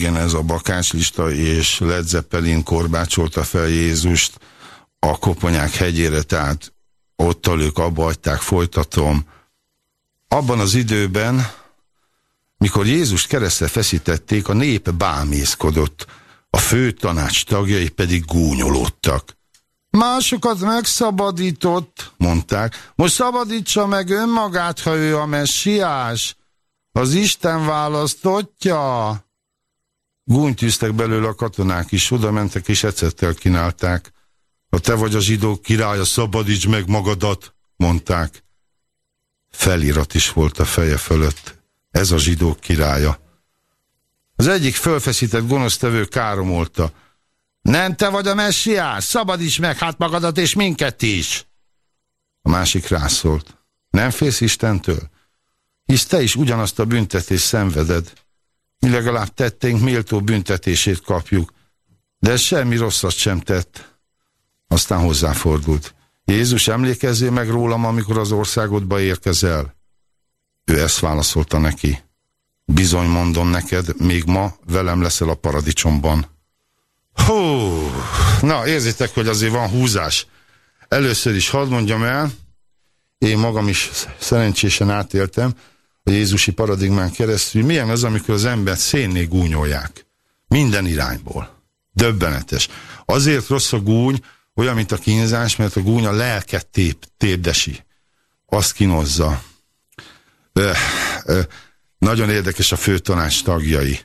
igen, ez a bakáslista, és Led Zeppelin korbácsolta fel Jézust a Koponyák hegyére, tehát ott ők abba hagyták, folytatom. Abban az időben, mikor Jézust keresztre feszítették, a nép bámészkodott, a fő tanács tagjai pedig gúnyolódtak. Másokat megszabadított, mondták, most szabadítsa meg önmagát, ha ő a messiás. Az Isten választotja. Gúnytűztek belőle a katonák is, oda mentek és ecettel kínálták. Ha te vagy a zsidók királya, szabadíts meg magadat, mondták. Felirat is volt a feje fölött. Ez a zsidók királya. Az egyik fölfeszített gonosztevő káromolta. Nem te vagy a messiás? Szabadíts meg hát magadat és minket is! A másik rászólt. Nem félsz Istentől? Hisz te is ugyanazt a büntetést szenveded. Mi legalább tetténk méltó büntetését kapjuk, de ez semmi rosszat sem tett. Aztán hozzáfordult. Jézus, emlékezzél meg rólam, amikor az országodba érkezel? Ő ezt válaszolta neki. Bizony mondom neked, még ma velem leszel a paradicsomban. Hú, na érzitek, hogy azért van húzás. Először is hadd mondjam el, én magam is szerencsésen átéltem a Jézusi paradigmán keresztül, milyen az, amikor az embert szénné gúnyolják. Minden irányból. Döbbenetes. Azért rossz a gúny, olyan, mint a kínzás, mert a gúny a lelket tép, tépdesi. Azt kínozza. Ö, ö, nagyon érdekes a főtanács tagjai.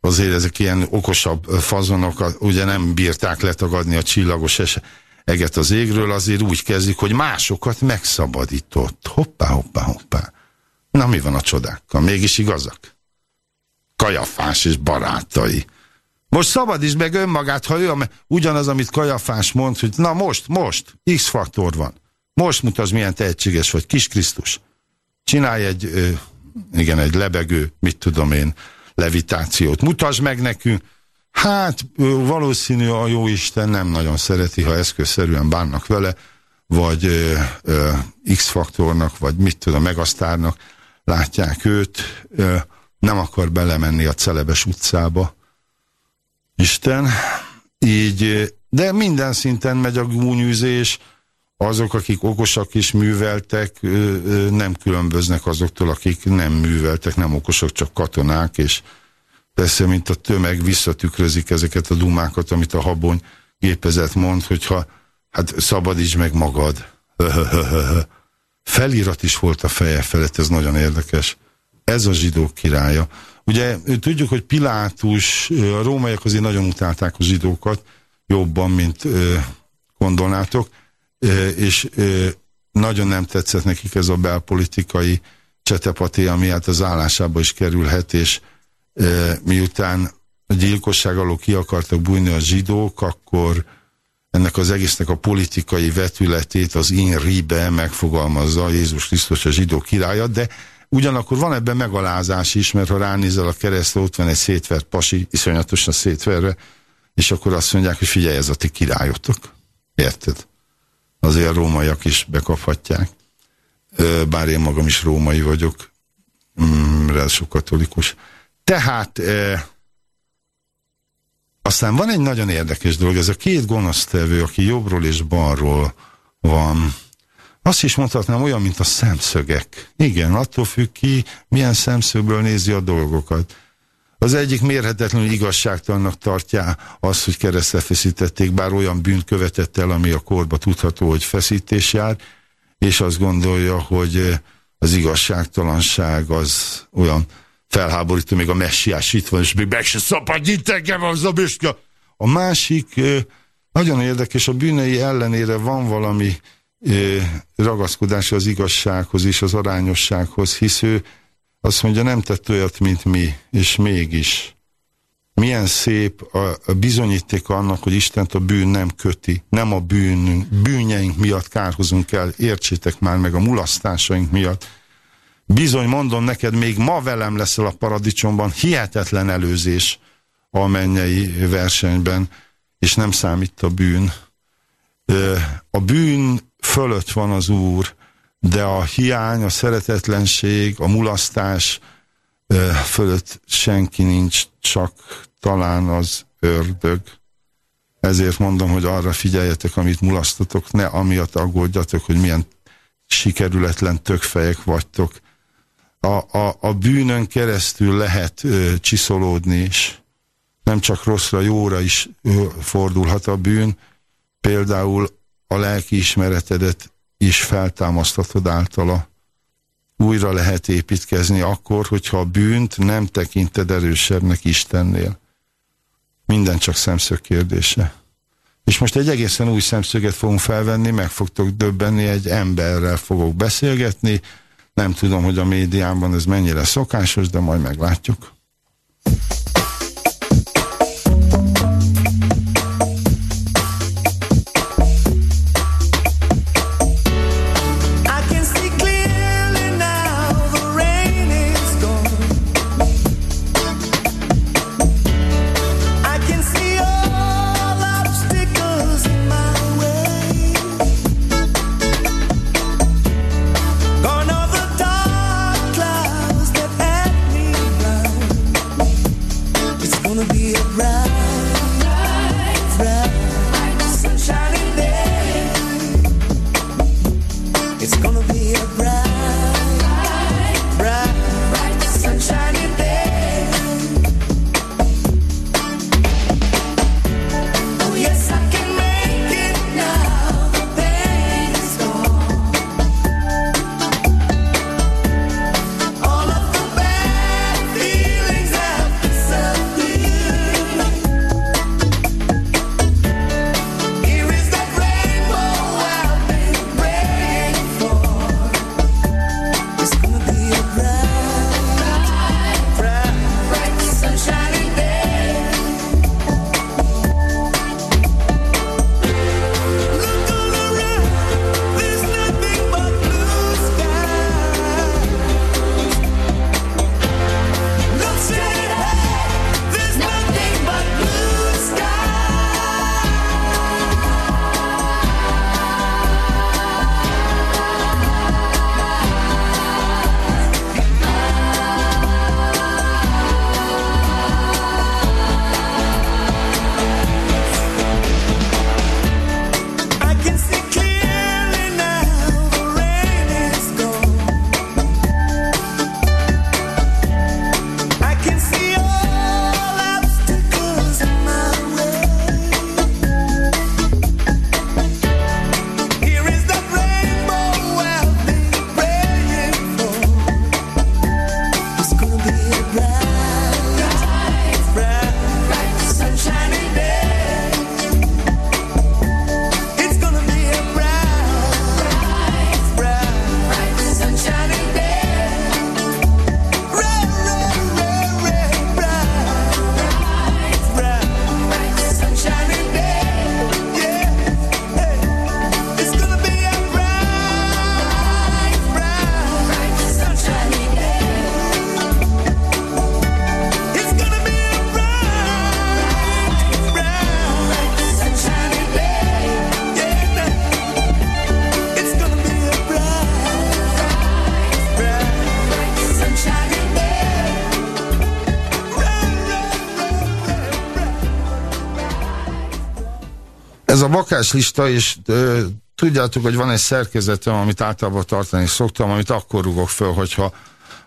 Azért ezek ilyen okosabb fazonok, ugye nem bírták letagadni a csillagos es eget az égről, azért úgy kezdik, hogy másokat megszabadított. Hoppá, hoppá, hoppá. Na mi van a csodákkal? Mégis igazak? Kajafás és barátai. Most szabadítsd meg önmagát, ha ő ugyanaz, amit Kajafás mond, hogy na most, most, X-faktor van. Most mutasd, milyen tehetséges vagy, kis Krisztus. Csinálj egy, ö, igen, egy lebegő, mit tudom én, levitációt. Mutasd meg nekünk. Hát valószínű a jó Isten nem nagyon szereti, ha eszközszerűen bánnak vele, vagy X-faktornak, vagy mit tudom, megasztárnak látják őt, nem akar belemenni a celebes utcába, Isten, így, de minden szinten megy a gúnyűzés, azok, akik okosak is műveltek, nem különböznek azoktól, akik nem műveltek, nem okosak, csak katonák, és persze, mint a tömeg visszatükrözik ezeket a dumákat, amit a habony gépezet mond, hogyha hát szabadíts meg magad. Felirat is volt a feje felett, ez nagyon érdekes. Ez a zsidók királya. Ugye tudjuk, hogy Pilátus, a rómaiak azért nagyon utálták a zsidókat, jobban, mint gondolnátok, és nagyon nem tetszett nekik ez a belpolitikai csetepaté, ami hát az állásába is kerülhet, és miután a gyilkosság alól ki akartak bújni a zsidók, akkor ennek az egésznek a politikai vetületét az in ribe megfogalmazza Jézus Krisztus a zsidó királya, de Ugyanakkor van ebben megalázás is, mert ha ránézel a keresztre, ott van egy szétvert pasi, iszonyatosan szétverve, és akkor azt mondják, hogy figyelj, ez a ti királyotok. Érted? Azért a rómaiak is bekaphatják. Bár én magam is római vagyok, mm, sok katolikus. Tehát aztán van egy nagyon érdekes dolog, ez a két gonosztevő, aki jobbról és balról van, azt is mondhatnám olyan, mint a szemszögek. Igen, attól függ ki, milyen szemszögből nézi a dolgokat. Az egyik mérhetetlenül igazságtalannak tartja azt, hogy keresztre feszítették, bár olyan bűnt követett el, ami a korba tudható, hogy feszítés jár, és azt gondolja, hogy az igazságtalanság az olyan felháborító, még a messiás itt van, és még meg se szabadít engem az a büska. A másik, nagyon érdekes, a bűnei ellenére van valami ragaszkodása az igazsághoz és az arányossághoz, hisz ő azt mondja, nem tett olyat, mint mi, és mégis. Milyen szép a, a bizonyíték annak, hogy Istent a bűn nem köti, nem a bűnünk, bűnjeink miatt kárhozunk el, értsétek már meg a mulasztásaink miatt. Bizony mondom neked, még ma velem leszel a paradicsomban, hihetetlen előzés a mennyei versenyben, és nem számít a bűn. A bűn fölött van az Úr, de a hiány, a szeretetlenség, a mulasztás fölött senki nincs, csak talán az ördög. Ezért mondom, hogy arra figyeljetek, amit mulasztotok, ne amiatt aggódjatok, hogy milyen sikerületlen tökfejek vagytok. A, a, a bűnön keresztül lehet ö, csiszolódni is. Nem csak rosszra, jóra is ö, fordulhat a bűn. Például a lelki ismeretedet is feltámasztatod általa. Újra lehet építkezni akkor, hogyha a bűnt nem tekinted erősebbnek Istennél. Minden csak szemszög kérdése. És most egy egészen új szemszöget fogunk felvenni, meg fogtok döbbenni, egy emberrel fogok beszélgetni. Nem tudom, hogy a médiában ez mennyire szokásos, de majd meglátjuk. Lista, és ö, tudjátok, hogy van egy szerkezetem, amit általában tartani szoktam, amit akkor rugok föl, hogyha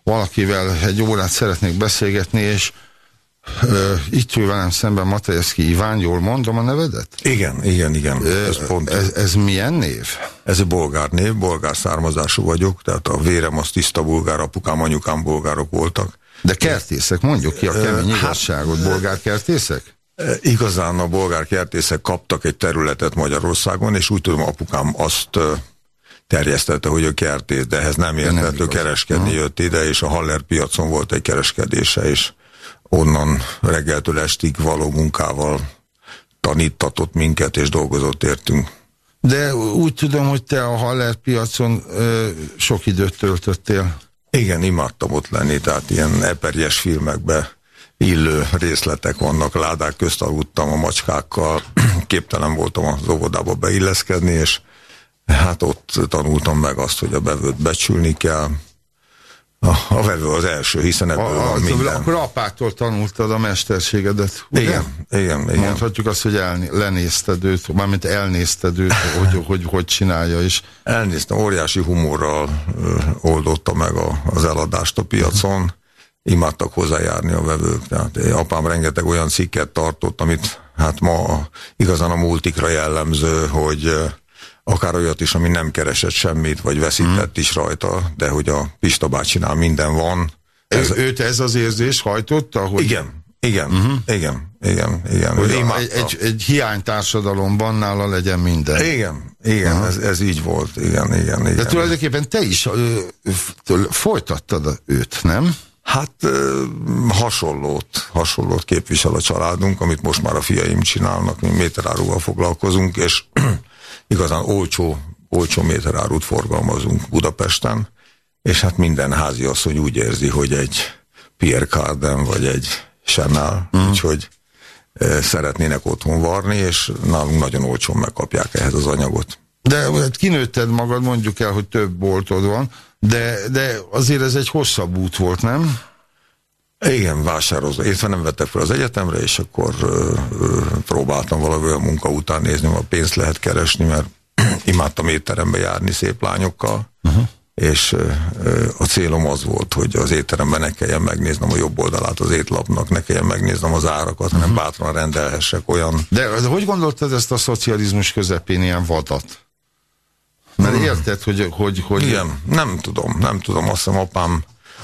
valakivel egy órát szeretnék beszélgetni, és ö, itt ül velem szemben Matejewski Iván, jól mondom a nevedet? Igen, igen, igen. ez, pont ez, ez milyen név? Ez a bolgár név, bolgár származású vagyok, tehát a vérem az tiszta bulgár, apukám, anyukám bolgárok voltak. De kertészek, mondjuk ki a kemény hát, igazságot, bolgár kertészek? Igazán a bolgár kertészek kaptak egy területet Magyarországon, és úgy tudom, apukám azt terjesztette, hogy a kertész, de ehhez nem értett, ő kereskedni ha. jött ide, és a Haller piacon volt egy kereskedése, és onnan reggeltől estig való munkával tanítatott minket, és dolgozott értünk. De úgy tudom, hogy te a Haller piacon ö, sok időt töltöttél. Igen, imádtam ott lenni, tehát ilyen eperjes filmekbe illő részletek vannak, ládák közt aludtam a macskákkal, képtelen voltam az óvodába beilleszkedni, és hát ott tanultam meg azt, hogy a bevőt becsülni kell, a, a vevő az első, hiszen ebből a, van minden. Akkor apától tanultad a mesterségedet, ugye? Igen, igen, igen. Mondhatjuk azt, hogy el, lenézted őt, mármint elnézted őt, hogy, hogy hogy csinálja is. Elnéztem, óriási humorral ö, oldotta meg a, az eladást a piacon imádtak hozzájárni a vevők. Tehát apám rengeteg olyan cikket tartott, amit hát ma igazán a multikra jellemző, hogy akár olyat is, ami nem keresett semmit, vagy veszített mm. is rajta, de hogy a Pista bácsinál minden van. Ez, ő, őt ez az érzés hajtotta? Hogy... Igen, igen, uh mhm. -huh. igen, igen, igen. Hogy egy, egy, egy hiánytársadalomban nála legyen minden. Igen, igen, uh -huh. ez, ez így volt, igen, igen, igen. De tulajdonképpen te is ö, folytattad őt, nem? Hát hasonlót, hasonlót képvisel a családunk, amit most már a fiaim csinálnak, mi méteráruval foglalkozunk, és igazán olcsó, olcsó méterárut forgalmazunk Budapesten, és hát minden házi asszony úgy érzi, hogy egy Pierre Cardin vagy egy Chanel, mm. úgyhogy szeretnének otthon varni, és nálunk nagyon olcsón megkapják ehhez az anyagot. De hát kinőtted magad, mondjuk el, hogy több boltod van, de, de azért ez egy hosszabb út volt, nem? Igen, vásározó. Én nem vettek fel az egyetemre, és akkor ö, ö, próbáltam valami olyan munka után nézni, a pénzt lehet keresni, mert imádtam étterembe járni szép lányokkal, uh-huh. és ö, a célom az volt, hogy az étteremben ne kelljen megnéznem a jobb oldalát az étlapnak, ne kelljen megnéznem az árakat, hanem bátran rendelhessek olyan... De, de hogy gondoltad ezt a szocializmus közepén ilyen vadat? Mert hmm. érted, hogy, hogy, hogy... Igen, nem tudom, nem tudom, azt hiszem apám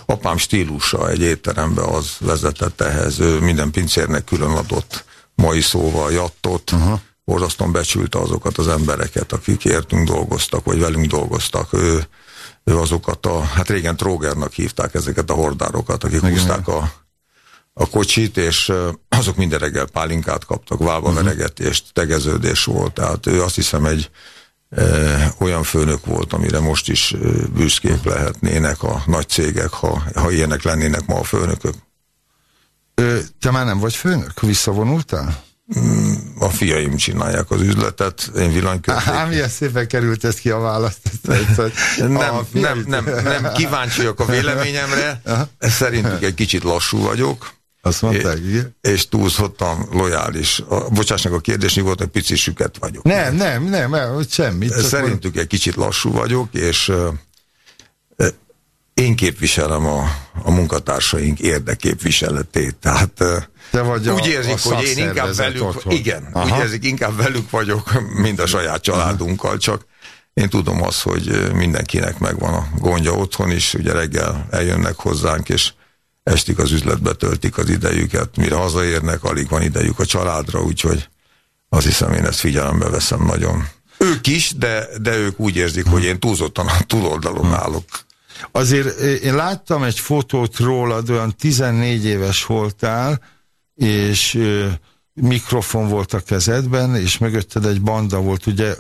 apám stílusa egy étterembe az vezetett ehhez. Ő minden pincérnek külön adott mai szóval jattot, uh -huh. borzasztóan becsülte azokat az embereket, akik értünk dolgoztak, vagy velünk dolgoztak. Ő, ő azokat a, hát régen trógernak hívták ezeket a hordárokat, akik Igen, húzták a, a kocsit, és azok minden reggel pálinkát kaptak, válva uh -huh. tegeződés volt. Tehát ő azt hiszem egy olyan főnök volt, amire most is büszkék lehetnének a nagy cégek, ha, ha ilyenek lennének ma a főnökök. Te már nem vagy főnök? Visszavonultál? Mm, a fiaim csinálják az üzletet, én villanykötték. Á, milyen szépen került ez ki a választ. nem, nem, nem, nem kíváncsi vagyok a véleményemre, szerintük egy kicsit lassú vagyok, azt mondták, igen? És túlzottan lojális. A, bocsássnak a kérdés, hogy pici süket vagyok. Nem, nem, nem, nem semmit. Szerintük egy kicsit lassú vagyok, és uh, én képviselem a, a munkatársaink érdeképviseletét. Tehát Te vagy úgy érzik, a hogy én inkább velük, otthon. igen, Aha. úgy érzik, inkább velük vagyok, mint a saját családunkkal, csak én tudom azt, hogy mindenkinek megvan a gondja otthon is, ugye reggel eljönnek hozzánk, és estig az üzletbe töltik az idejüket, mire hazaérnek, alig van idejük a családra, úgyhogy azt hiszem én ezt figyelembe veszem nagyon. Ők is, de, de ők úgy érzik, hogy én túlzottan a túloldalon állok. Azért én láttam egy fotót rólad, olyan 14 éves voltál, és mikrofon volt a kezedben, és mögötted egy banda volt. Ugye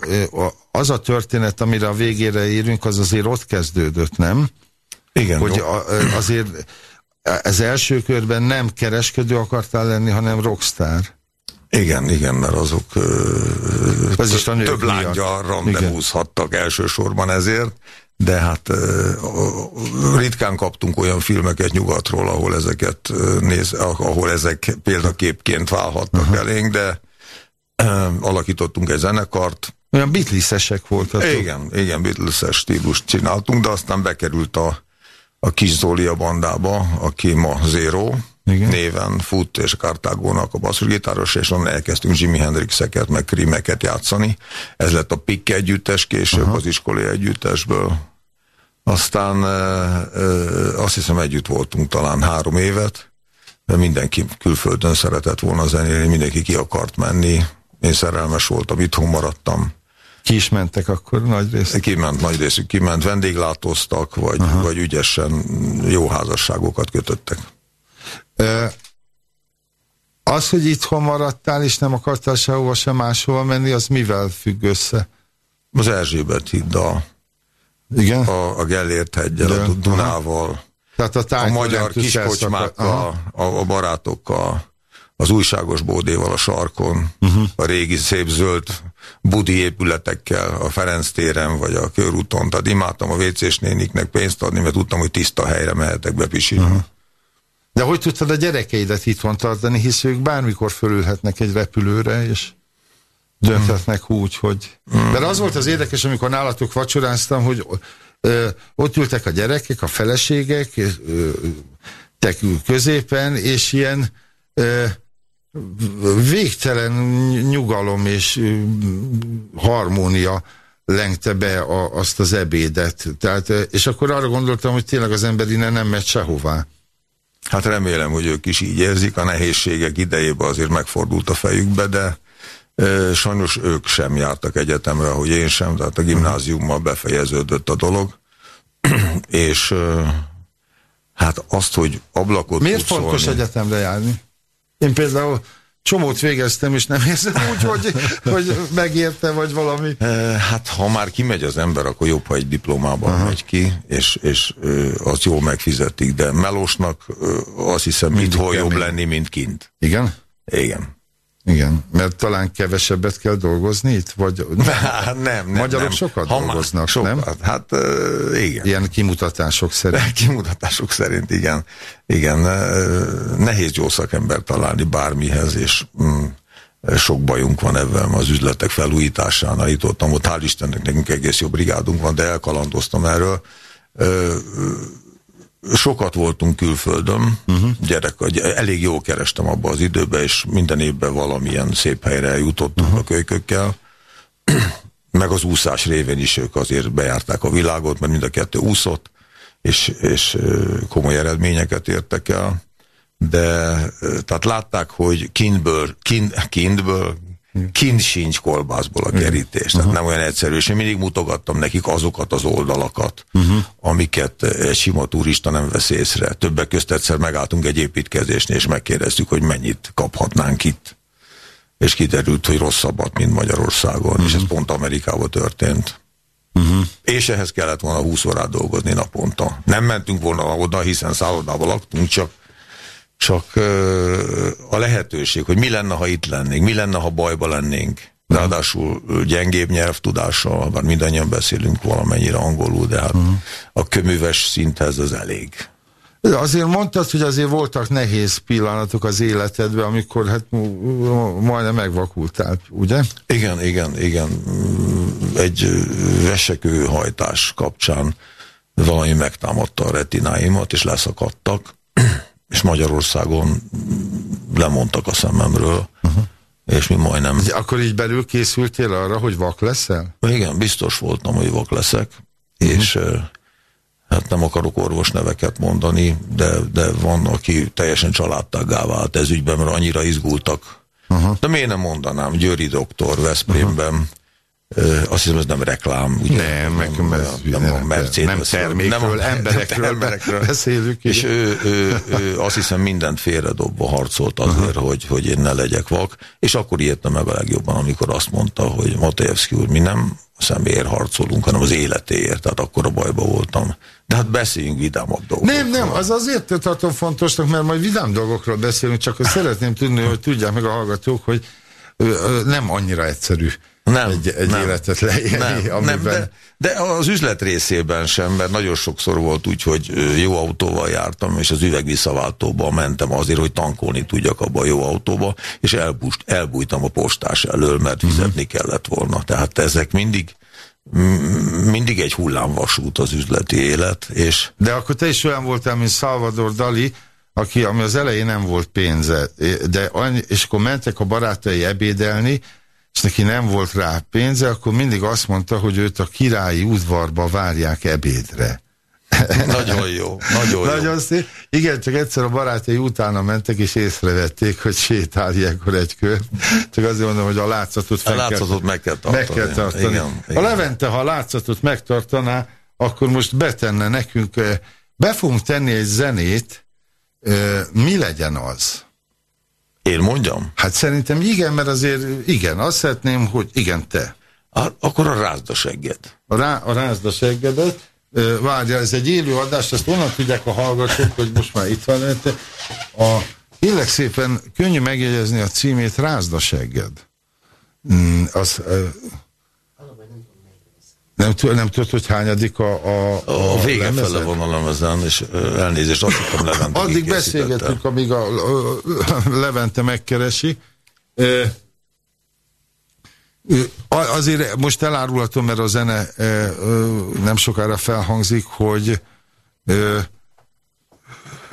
az a történet, amire a végére érünk, az azért ott kezdődött, nem? Igen. Hogy azért ez első körben nem kereskedő akartál lenni, hanem rockstar. Igen, igen, mert azok Ez is több lángyal rendezvúzhattak elsősorban ezért, de hát ritkán kaptunk olyan filmeket nyugatról, ahol ezeket néz, ahol ezek példaképként válhatnak -huh. elénk, de alakítottunk egy zenekart. Olyan Beatlesesek voltak. Igen, igen, Beatleses stílust csináltunk, de aztán bekerült a a kis Zoli a bandába, aki ma Zero Igen. néven fut, és Cartagónak a basszusgitáros, és onnan elkezdtünk Jimi Hendrixeket, meg krimeket játszani. Ez lett a Pick együttes később Aha. az iskolai együttesből. Aztán azt hiszem együtt voltunk talán három évet, de mindenki külföldön szeretett volna zenélni, mindenki ki akart menni. Én szerelmes voltam, itthon maradtam ki is mentek akkor nagy részük? Kiment nagy részük, kiment, vendéglátóztak, vagy, vagy ügyesen jó házasságokat kötöttek. E, az, hogy itthon maradtál, és nem akartál sehova sem máshova menni, az mivel függ össze? Az Erzsébet hiddal. Igen? A, a Gellért heggyel, a Dunával. Tehát a, a magyar kiskocsmákkal, a, a barátokkal, az újságos bódéval a sarkon, uh -huh. a régi szép zöld budi épületekkel a Ferenc téren, vagy a körúton. Tehát imádtam a WC-s néniknek pénzt adni, mert tudtam, hogy tiszta helyre mehetek bepisilni. Uh -huh. De hogy tudtad a gyerekeidet itt van tartani, hisz ők bármikor fölülhetnek egy repülőre, és dönthetnek mm. úgy, hogy... Mm. Mert az volt az érdekes, amikor nálatok vacsoráztam, hogy ö, ott ültek a gyerekek, a feleségek, ö, te középen, és ilyen ö, végtelen nyugalom és harmónia lengte be a, azt az ebédet. Tehát, és akkor arra gondoltam, hogy tényleg az ember innen nem megy sehová. Hát remélem, hogy ők is így érzik. A nehézségek idejében azért megfordult a fejükbe, de e, sajnos ők sem jártak egyetemre, hogy én sem, tehát a gimnáziummal befejeződött a dolog. és e, hát azt, hogy ablakot Miért fontos szólni, egyetemre járni? Én például csomót végeztem, és nem érzem úgy, hogy, hogy megérte, vagy valami. Hát, ha már kimegy az ember, akkor jobb, ha egy diplomában Aha. megy ki, és, és az jól megfizetik, de melósnak azt hiszem, Mindig hol jobb lenni, mint kint. Igen? Igen. Igen, mert talán kevesebbet kell dolgozni itt, vagy nem, nem, magyarok nem. sokat ha dolgoznak, sokat, nem? Hát uh, igen. Ilyen kimutatások szerint. Kimutatások szerint, igen. Igen, nehéz gyógyszakember találni bármihez, és mm, sok bajunk van ebben az üzletek felújításánál. Itt ott, ott hál' Istennek nekünk egész jó brigádunk van, de elkalandoztam erről sokat voltunk külföldön, uh-huh. gyerek, elég jól kerestem abba az időben, és minden évben valamilyen szép helyre eljutottunk uh-huh. a kölykökkel, meg az úszás révén is ők azért bejárták a világot, mert mind a kettő úszott, és, és komoly eredményeket értek el, de tehát látták, hogy kintből, kint, kintből kint sincs kolbászból a kerítés. Tehát uh -huh. nem olyan egyszerű. És én mindig mutogattam nekik azokat az oldalakat, uh -huh. amiket egy sima turista nem vesz észre. Többek közt egyszer megálltunk egy építkezésnél, és megkérdeztük, hogy mennyit kaphatnánk itt. És kiderült, hogy rosszabbat, mint Magyarországon. Uh -huh. És ez pont Amerikában történt. Uh -huh. És ehhez kellett volna 20 órát dolgozni naponta. Nem mentünk volna oda, hiszen szállodában laktunk, csak csak a lehetőség, hogy mi lenne, ha itt lennénk, mi lenne, ha bajba lennénk. Ráadásul gyengébb nyelvtudással, bár mindannyian beszélünk valamennyire angolul, de hát uh -huh. a köműves szinthez az elég. Azért mondtad, hogy azért voltak nehéz pillanatok az életedben, amikor hát majdnem megvakultál, ugye? Igen, igen, igen. Egy vesekő hajtás kapcsán valami megtámadta a retináimat, és leszakadtak és Magyarországon lemondtak a szememről, uh-huh. és mi majdnem... Akkor így belül készültél arra, hogy vak leszel? Igen, biztos voltam, hogy vak leszek, uh-huh. és hát nem akarok orvos neveket mondani, de, de van, aki teljesen családtaggá vált ez ügyben, mert annyira izgultak. Uh-huh. De miért nem mondanám, Győri doktor Veszprémben, uh-huh azt hiszem, ez nem reklám. Ugye? Nem, nem, nem, nem, nem, a Mercedes, nem termékről, nem, emberekről, nem emberekről beszélünk. És ő, ő, ő, azt hiszem mindent félredobva harcolt azért, hogy, hogy én ne legyek vak, és akkor írtam meg a legjobban, amikor azt mondta, hogy Matejevszki úr, mi nem személyért harcolunk, hanem az életéért, tehát akkor a bajba voltam. De hát beszéljünk vidámabb dolgokról. Nem, nem, az azért tartom fontosnak, mert majd vidám dolgokról beszélünk, csak azt szeretném tudni, hogy tudják meg a hallgatók, hogy nem annyira egyszerű nem, egy, egy nem, életet leélni, nem, amiben... Nem, de, de az üzlet részében sem, mert nagyon sokszor volt úgy, hogy jó autóval jártam, és az üvegvisszaváltóba mentem azért, hogy tankolni tudjak abba a jó autóba, és elbúst, elbújtam a postás elől, mert mhm. fizetni kellett volna. Tehát ezek mindig mindig egy hullámvasút az üzleti élet, és... De akkor te is olyan voltál, mint Salvador Dali, aki, ami az elején nem volt pénze, de annyi, és akkor mentek a barátai ebédelni, és neki nem volt rá pénze, akkor mindig azt mondta, hogy őt a királyi udvarba várják ebédre. Nagyon jó, nagyon, nagyon jó. Szép. Igen, csak egyszer a barátai utána mentek, és észrevették, hogy sétál ilyenkor egy kör. Csak azért mondom, hogy a látszatot, a látszatot kell, meg kell tartani. Meg kell tartani. Igen, igen. A Levente, ha a látszatot megtartaná, akkor most betenne nekünk, be fogunk tenni egy zenét, mi legyen az? Én mondjam? Hát szerintem igen, mert azért igen, azt szeretném, hogy igen, te. A, akkor a rázda segged. A, rá, a rázda seggedet. Várja, ez egy élő adás, ezt onnan tudják a hallgatók, hogy most már itt van. A, kérlek szépen, könnyű megjegyezni a címét, rázda segged. Mm, az, nem, nem tudod, hogy hányadik a A, a, a vége lemezen? fele van a lemezen, és elnézést, azt hittem Levente Addig beszélgetünk, amíg a, a, a Levente megkeresi. E, azért most elárulhatom, mert a zene e, nem sokára felhangzik, hogy e,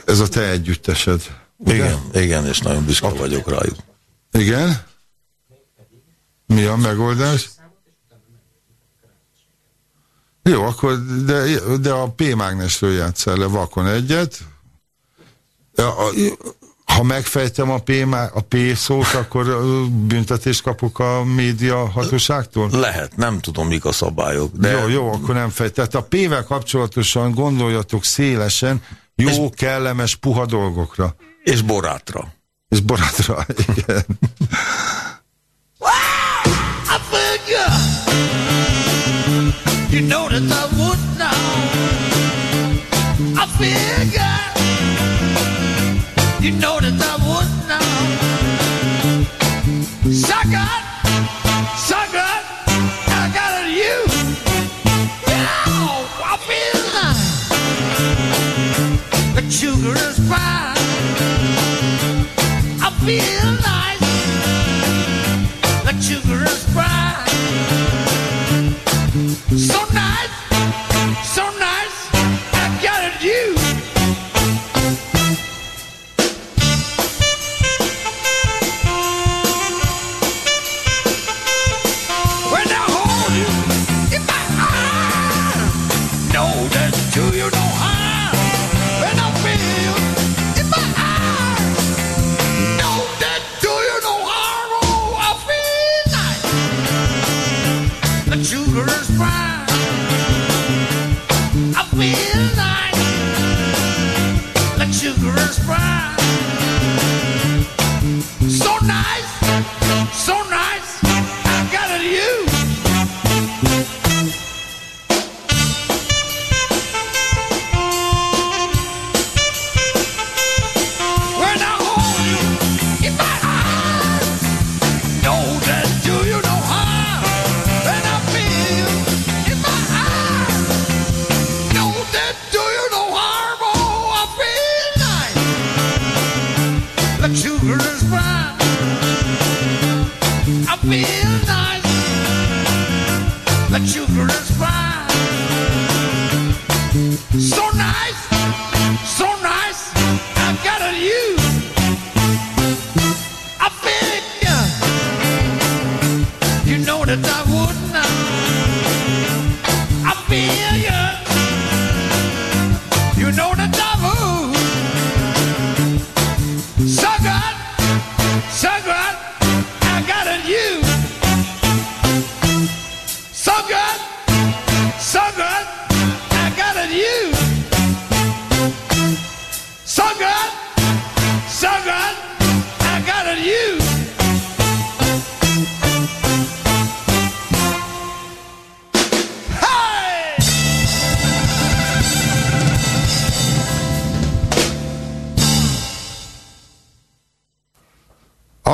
ez a te együttesed. Ugye? Igen, igen, és nagyon büszke vagyok rájuk. Igen? Mi a megoldás? Jó, akkor de, de a P-mágnesről játszál le vakon egyet. Ha megfejtem a P, a P szót, akkor büntetést kapok a média hatóságtól? Lehet, nem tudom, mik a szabályok. De... Jó, jó, akkor nem fej. Tehát a P-vel kapcsolatosan gondoljatok szélesen, jó, és... kellemes, puha dolgokra. És borátra. És borátra, igen. You know that I would now. I figured. You know that I would now. Sucker, sucker, I got it. You. Yeah, I feel nice. The sugar is fine. I feel nice. The sugar is fine. So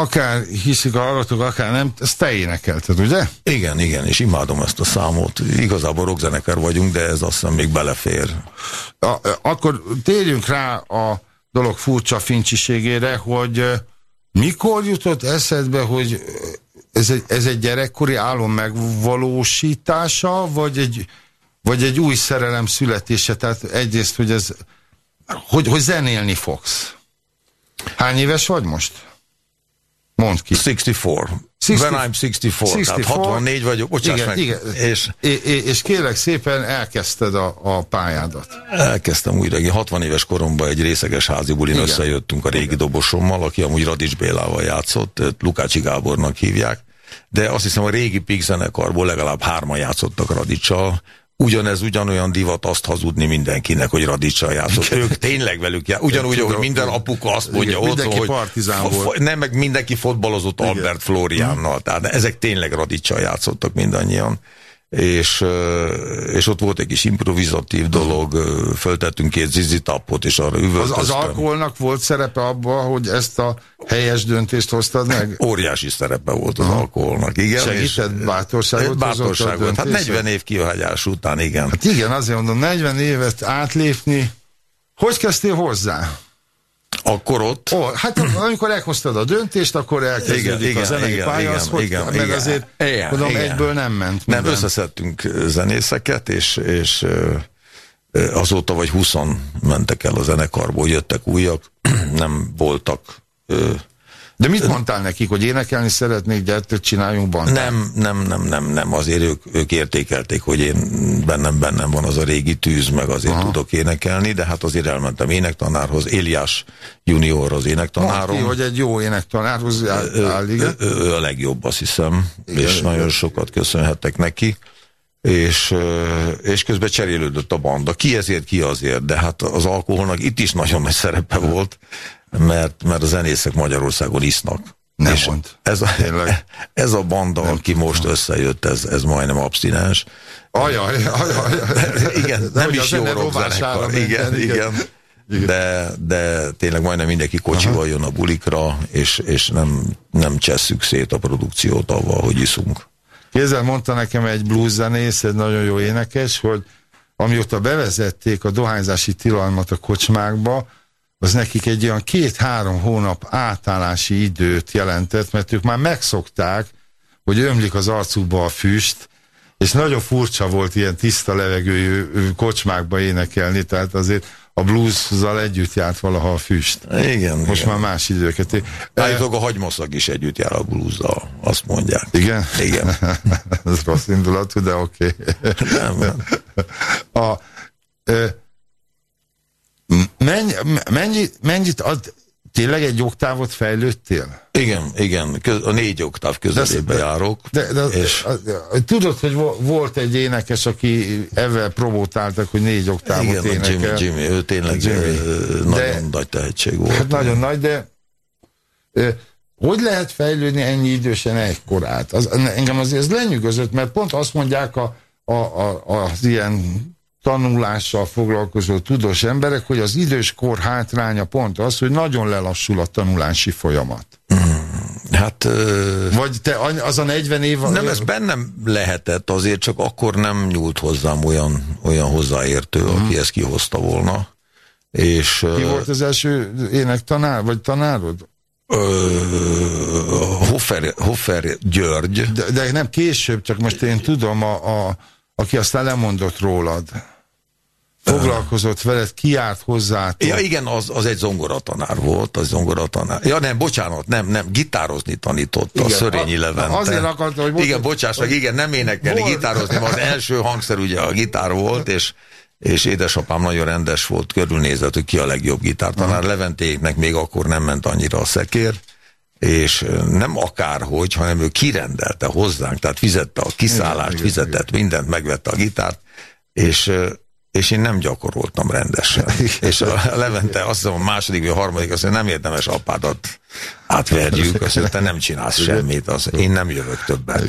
akár hiszik a hallgatók, akár nem, ezt te énekelted, ugye? Igen, igen, és imádom ezt a számot. Igazából rockzenekar vagyunk, de ez azt hiszem még belefér. A, akkor térjünk rá a dolog furcsa fincsiségére, hogy mikor jutott eszedbe, hogy ez egy, ez egy gyerekkori álom megvalósítása, vagy egy, vagy egy új szerelem születése? Tehát egyrészt, hogy ez, hogy, hogy zenélni fogsz. Hány éves vagy most? Mondd ki. 64. 60, When I'm 64. 64. Tehát 64 vagyok. Bocsáss igen, meg. Igen. És, és, és kérlek szépen elkezdted a, a pályádat. Elkezdtem újra. Én 60 éves koromban egy részeges házi bulin igen. összejöttünk a régi igen. dobosommal, aki amúgy Radics Bélával játszott, Lukácsi Gábornak hívják de azt hiszem a régi Pig zenekarból legalább hárman játszottak Radicsal, ugyanez ugyanolyan divat azt hazudni mindenkinek, hogy Radicsa játszott. Ők tényleg velük játszott. Ugyanúgy, hogy minden apuka azt mondja igen, otthon, hogy partizán volt. nem, meg mindenki fotbalozott igen. Albert Floriánnal. Tehát ezek tényleg Radicsa játszottak mindannyian és, és ott volt egy kis improvizatív dolog, föltettünk két zizitapot, és arra üvöltöztem. Az, az alkoholnak volt szerepe abban, hogy ezt a helyes döntést hoztad meg? Óriási szerepe volt az alkoholnak, igen. Segített bátorságot? Bátorságot, hát 40 év kihagyás után, igen. Hát igen, azért mondom, 40 évet átlépni, hogy kezdtél hozzá? Akkor ott? Oh, hát amikor elhoztad a döntést, akkor elkezdődik igen, a zenei igen, pályához, igen, hogy, igen, mert igen, azért igen, tudom, igen. egyből nem ment. Minden. Nem, összeszedtünk zenészeket, és, és azóta vagy 20 mentek el a zenekarból, jöttek újak, nem voltak de mit mondtál nekik, hogy énekelni szeretnék, gyertek, csináljunk bandát? Nem, nem, nem, nem, nem. Azért ők, ők értékelték, hogy én bennem, bennem van az a régi tűz, meg azért Aha. tudok énekelni, de hát azért elmentem énektanárhoz. Éliás junior az énektanárom. Mondti, hogy egy jó énektanárhoz áll, igen? Ő, ő, ő a legjobb, azt hiszem, igen, és igen. nagyon sokat köszönhetek neki és, és közben cserélődött a banda. Ki ezért, ki azért, de hát az alkoholnak itt is nagyon nagy szerepe volt, mert, mert a zenészek Magyarországon isznak. Nem és mond. Ez a, ez a banda, nem aki most összejött, ez, ez majdnem abstinens. Ajaj, ajaj, ajaj. Igen, nem, nem is jó rockzenekar. Igen, igen. igen. De, de tényleg majdnem mindenki kocsival Aha. jön a bulikra, és, és nem, nem csesszük szét a produkciót avval, hogy iszunk. Kézzel mondta nekem egy blues zenész, egy nagyon jó énekes, hogy amióta bevezették a dohányzási tilalmat a kocsmákba, az nekik egy olyan két-három hónap átállási időt jelentett, mert ők már megszokták, hogy ömlik az arcukba a füst, és nagyon furcsa volt ilyen tiszta levegőjű kocsmákba énekelni, tehát azért a blues-zal együtt járt valaha a füst. Igen. Most igen. már más időket. Állítólag a hagymaszag is együtt jár a blues-zal, azt mondják. Igen? Igen. Ez rossz indulatú, de oké. Okay. Nem. A, Mennyi, mennyi, mennyit ad, tényleg egy oktávot fejlődtél? Igen, igen, a négy oktáv közelébe járok. De, de, és... tudod, hogy volt egy énekes, aki ezzel provótáltak, hogy négy oktávot igen, énekel. Jimmy, Jimmy, ő tényleg Jimmy. nagyon de, nagy tehetség volt. Hát nagyon nagy, de hogy lehet fejlődni ennyi idősen egykorát? Az, engem azért ez lenyűgözött, mert pont azt mondják a, a, a, az ilyen tanulással foglalkozó tudós emberek, hogy az időskor hátránya pont az, hogy nagyon lelassul a tanulási folyamat. Hmm, hát... Vagy te az a 40 év... Nem, ez bennem lehetett, azért csak akkor nem nyúlt hozzám olyan, olyan hozzáértő, hmm. aki ezt kihozta volna. És, Ki volt az első énektanár, vagy tanárod? Hoffer, Hoffer György. De, de nem később, csak most én tudom, a, a, aki aztán lemondott rólad foglalkozott veled, kiárt hozzá. Ja igen, az, az egy zongoratanár volt, az zongoratanár. Ja nem, bocsánat, nem, nem, gitározni tanított igen, a Szörényi Levente. Azért akartam, hogy... Igen, bocsáss meg, igen, nem énekelni, volt. gitározni, az első hangszer ugye a gitár volt, és és édesapám nagyon rendes volt, körülnézett, hogy ki a legjobb gitártanár. Leventéknek még akkor nem ment annyira a szekér, és nem akárhogy, hanem ő kirendelte hozzánk, tehát fizette a kiszállást, igen, fizetett igen, mindent, megvette a gitárt, és és én nem gyakoroltam rendesen. és a Levente azt hiszem a második vagy a harmadik azt mondja, nem érdemes apádat átverjük, azt mondja, te nem csinálsz semmit, az, én nem jövök többet.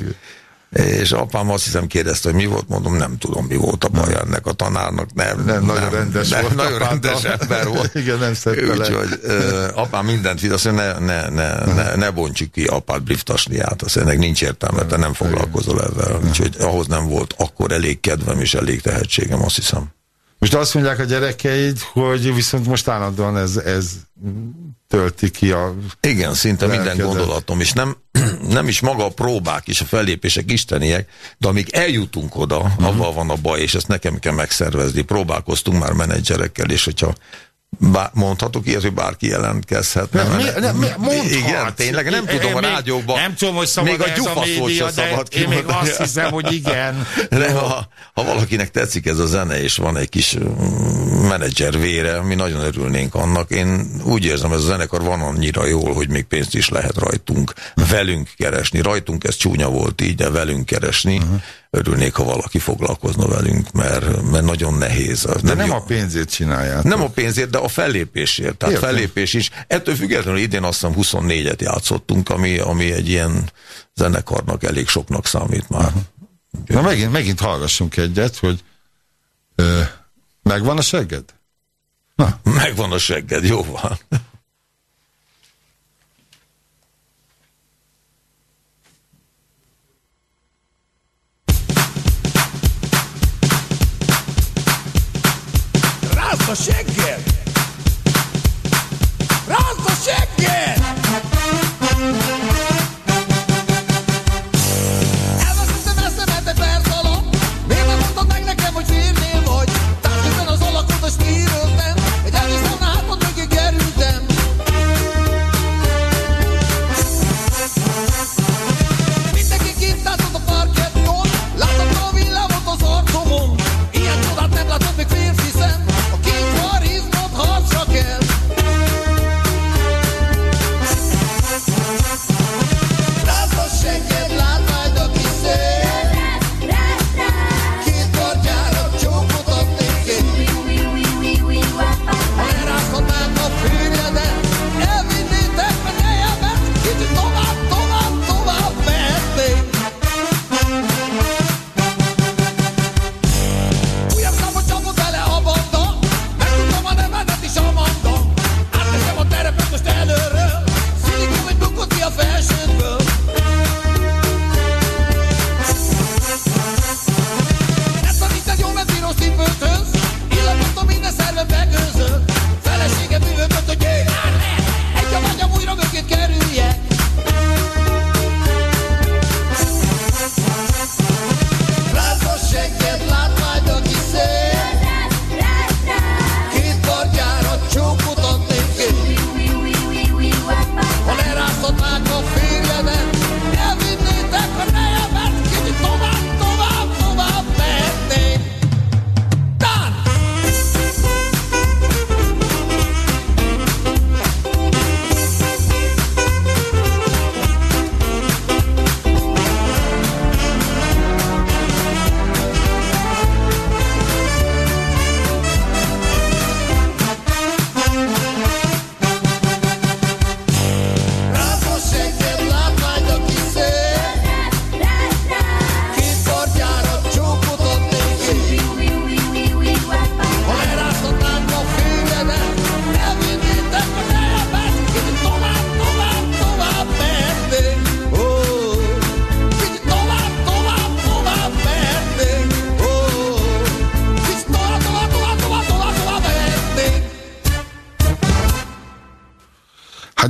És apám azt hiszem kérdezte, hogy mi volt, mondom, nem tudom, mi volt a baj ennek a tanárnak. Nem, nem, nagyon rendes nem, volt. Nagyon rendes ember volt. Igen, nem Úgyhogy apám mindent vitt, azt mondja, ne, ne, ne, ne, ne bontsuk ki apát briftasniát, azt ennek nincs értelme, te nem foglalkozol ezzel. Úgyhogy ahhoz nem volt akkor elég kedvem és elég tehetségem, azt hiszem. Most azt mondják a gyerekeid, hogy viszont most állandóan ez, ez tölti ki a... Igen, szinte lelkedet. minden gondolatom, és nem, nem is maga a próbák és a fellépések isteniek, de amíg eljutunk oda, uh. -huh. avval van a baj, és ezt nekem kell megszervezni. Próbálkoztunk már menedzserekkel, és hogyha Bár, mondhatok ilyet, hogy bárki jelentkezhet. Nem, mi, nem, mi, mondhat. Igen, tényleg nem én, tudom, a rádiókban. Nem tudom, hogy szabad még a média, de szabad én még azt hiszem, hogy igen. De ha, ha valakinek tetszik ez a zene, és van egy kis mm, menedzser vére, mi nagyon örülnénk annak. Én úgy érzem, ez a zenekar van annyira jól, hogy még pénzt is lehet rajtunk, velünk keresni. Rajtunk ez csúnya volt így, de velünk keresni. Uh -huh örülnék, ha valaki foglalkozna velünk, mert, mert nagyon nehéz. De nem, nem jó. a pénzért csinálják. Nem a pénzért, de a fellépésért. Tehát Értem. fellépés is. Ettől függetlenül idén azt hiszem 24-et játszottunk, ami, ami egy ilyen zenekarnak elég soknak számít már. Uh -huh. Na megint, megint hallgassunk egyet, hogy ö, megvan a segged? Na. Megvan a segged, jó van.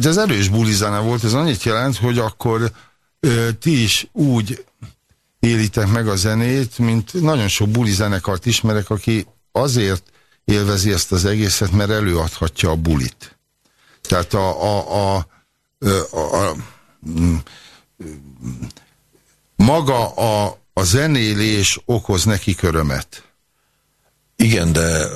Hát ez erős bulizene volt, ez annyit jelent, hogy akkor ö, ti is úgy élitek meg a zenét, mint nagyon sok bulizenekart ismerek, aki azért élvezi ezt az egészet, mert előadhatja a bulit. Tehát a, a, a, a, a, a maga a, a zenélés okoz neki körömet. Igen, de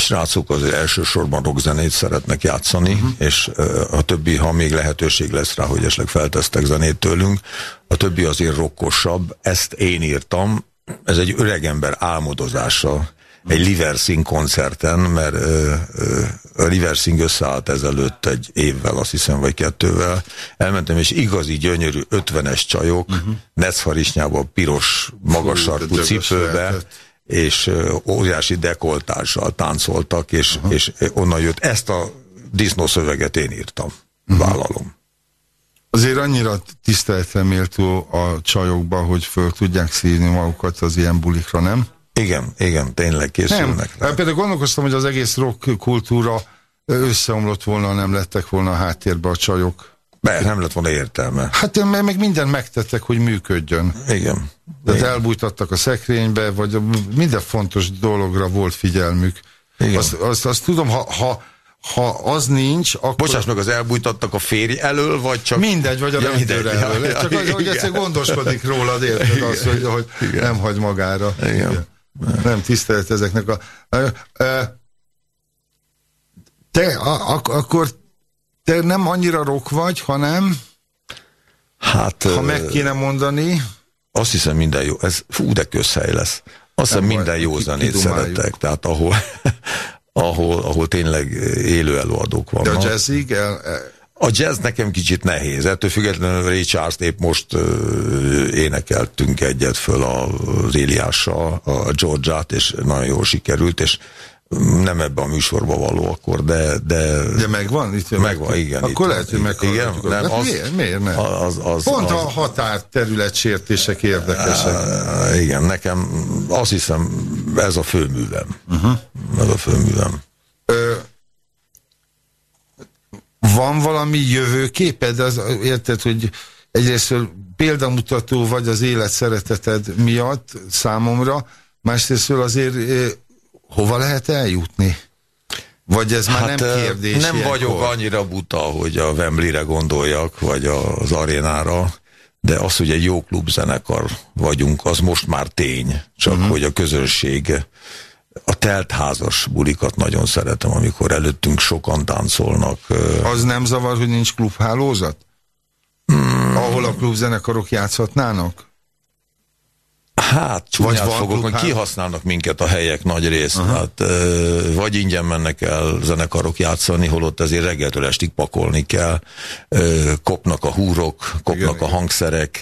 srácok azért elsősorban rockzenét szeretnek játszani, uh-huh. és a többi, ha még lehetőség lesz rá, hogy esetleg feltesztek zenét tőlünk, a többi azért rokkosabb. Ezt én írtam, ez egy öregember álmodozása egy Liversing koncerten, mert ö, ö, a Liversing összeállt ezelőtt egy évvel, azt hiszem, vagy kettővel. Elmentem, és igazi gyönyörű ötvenes csajok, uh-huh. necfarisnyában, piros, magas sarkú cipőbe, és óriási dekoltással táncoltak, és, és onnan jött. Ezt a disznószöveget én írtam. Uh-huh. Vállalom. Azért annyira tiszteletre méltó a csajokba, hogy föl tudják szívni magukat az ilyen bulikra, nem? Igen, igen, tényleg készülnek. Nem. Például gondolkoztam, hogy az egész rock kultúra összeomlott volna, nem lettek volna a háttérbe a csajok. Be, nem lett volna értelme. Hát mert meg mindent megtettek, hogy működjön. Igen. Tehát igen. elbújtattak a szekrénybe, vagy minden fontos dologra volt figyelmük. Igen. Azt, azt, azt tudom, ha, ha, ha az nincs, akkor... Bocsáss meg, az elbújtattak a férj elől, vagy csak... Mindegy, vagy a ja, mindegy. elől. Ja, csak az, hogy egyszer gondoskodik rólad, érted az, hogy, hogy nem hagy magára. Igen. igen. Nem tisztelet ezeknek a... Te a, a, akkor te nem annyira rok vagy, hanem hát, ha meg kéne mondani... Azt hiszem minden jó, ez fú, de közhely lesz. Azt hiszem minden jó zenét szeretek, tehát ahol, ahol, ahol tényleg élő előadók vannak. De a jazzig el, el, a jazz nekem kicsit nehéz, ettől függetlenül Ray Charles épp most uh, énekeltünk egyet föl az Éliással, a Georgia-t, és nagyon jól sikerült, és nem ebbe a műsorba való akkor, de... De, de megvan? Itt megvan, igen. Akkor itt, lehet, hogy meghallgatjuk. Igen, nem, az, miért, miért nem? Az, az, Pont az, a határterületsértések érdekesek. Igen, nekem azt hiszem ez a főművem. Uh -huh. Ez a főművem. Ö, van valami jövőképed? Az, érted, hogy egyrészt példamutató vagy az élet szereteted miatt számomra, másrészt azért hova lehet eljutni? Vagy ez már hát, nem kérdés? Nem ilyenkor? vagyok annyira buta, hogy a Wembley-re gondoljak, vagy az arénára, de az, hogy egy jó klubzenekar vagyunk, az most már tény. Csak uh mhm. -huh. hogy a közönség a teltházas bulikat nagyon szeretem, amikor előttünk sokan táncolnak. Az nem zavar, hogy nincs klubhálózat? Hmm. Ahol a klubzenekarok játszhatnának? Hát, csúnyát vagy fogok, hogy kihasználnak minket a helyek nagy -huh. Hát, vagy ingyen mennek el zenekarok játszani, holott ezért reggeltől estig pakolni kell. Kopnak a húrok, kopnak igen, a hangszerek,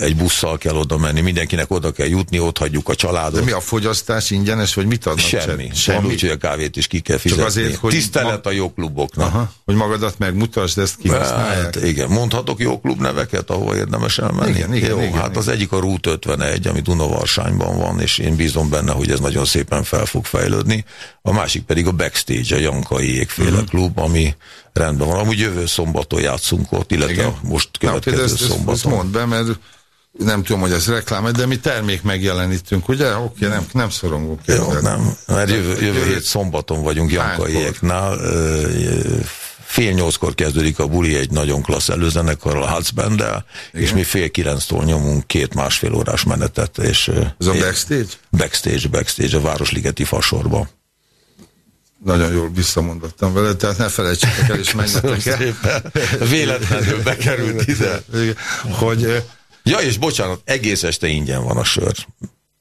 egy busszal kell oda menni, mindenkinek oda kell jutni, ott hagyjuk a családot. De mi a fogyasztás ingyenes, vagy mit adnak? Semmi. Semmi, úgyhogy a kávét is ki kell fizetni. Csak azért, hogy Tisztelet a jó kluboknak. Aha, hogy magadat megmutasd, ezt kihasználják. Hát, igen, mondhatok jó klub neveket, ahova érdemes elmenni. Igen, igen, jó, igen, hát igen. az egyik a Route 51, ami Dunavarságban van, és én bízom benne, hogy ez nagyon szépen fel fog fejlődni. A másik pedig a Backstage, a Jankai Égféle uh mhm. klub, ami rendben van. Amúgy jövő szombaton játszunk ott, illetve Igen. most következő Na, ezt, szombaton. Ezt, mondd be, mert nem tudom, hogy ez reklám, de mi termék megjelenítünk, ugye? Oké, nem, nem szorongunk. Jó, nem, mert jövő, jövő, jövő hét szombaton vagyunk Jankaiéknál, fél nyolckor kezdődik a buli egy nagyon klassz előzenekarral, a Hatzbendel, és mi fél kilenctől nyomunk két másfél órás menetet. És, Ez a backstage? Backstage, backstage, a Városligeti fasorba. Nagyon jól visszamondottam vele, tehát ne felejtsétek el, és menjetek el. Véletlenül bekerült ide. Hogy, ja, és bocsánat, egész este ingyen van a sör.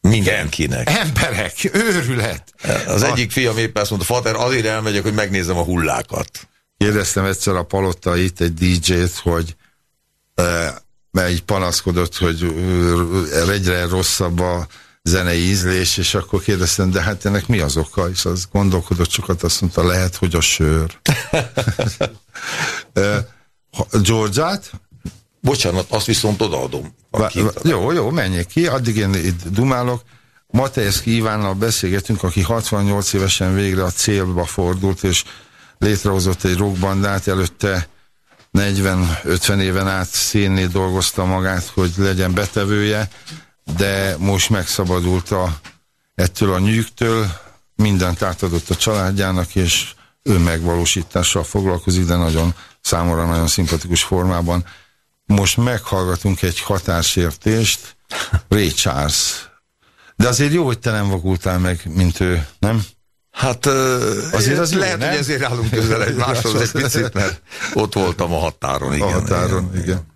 Mindenkinek. Emberek, őrület. Az a... egyik fiam éppen azt mondta, Fater, azért elmegyek, hogy megnézem a hullákat. Kérdeztem egyszer a palota itt egy DJ-t, hogy e, mert így panaszkodott, hogy egyre rosszabb a zenei ízlés, és akkor kérdeztem, de hát ennek mi az oka? És az gondolkodott sokat, azt mondta, lehet, hogy a sör. Georgiát? Bocsánat, azt viszont odaadom. Jó, jó, menjek ki, addig én itt dumálok. Matejszki Ivánnal beszélgetünk, aki 68 évesen végre a célba fordult, és létrehozott egy rockbandát, előtte 40-50 éven át szénné dolgozta magát, hogy legyen betevője, de most megszabadult a, ettől a nyűgtől, mindent átadott a családjának, és önmegvalósítással foglalkozik, de nagyon számomra nagyon szimpatikus formában. Most meghallgatunk egy határsértést, Ray Charles. De azért jó, hogy te nem vakultál meg, mint ő, nem? Hát azért az lehet, jó, hogy ezért állunk közel egymáshoz egy picit, mert ott voltam a határon, igen. A határon, igen. igen.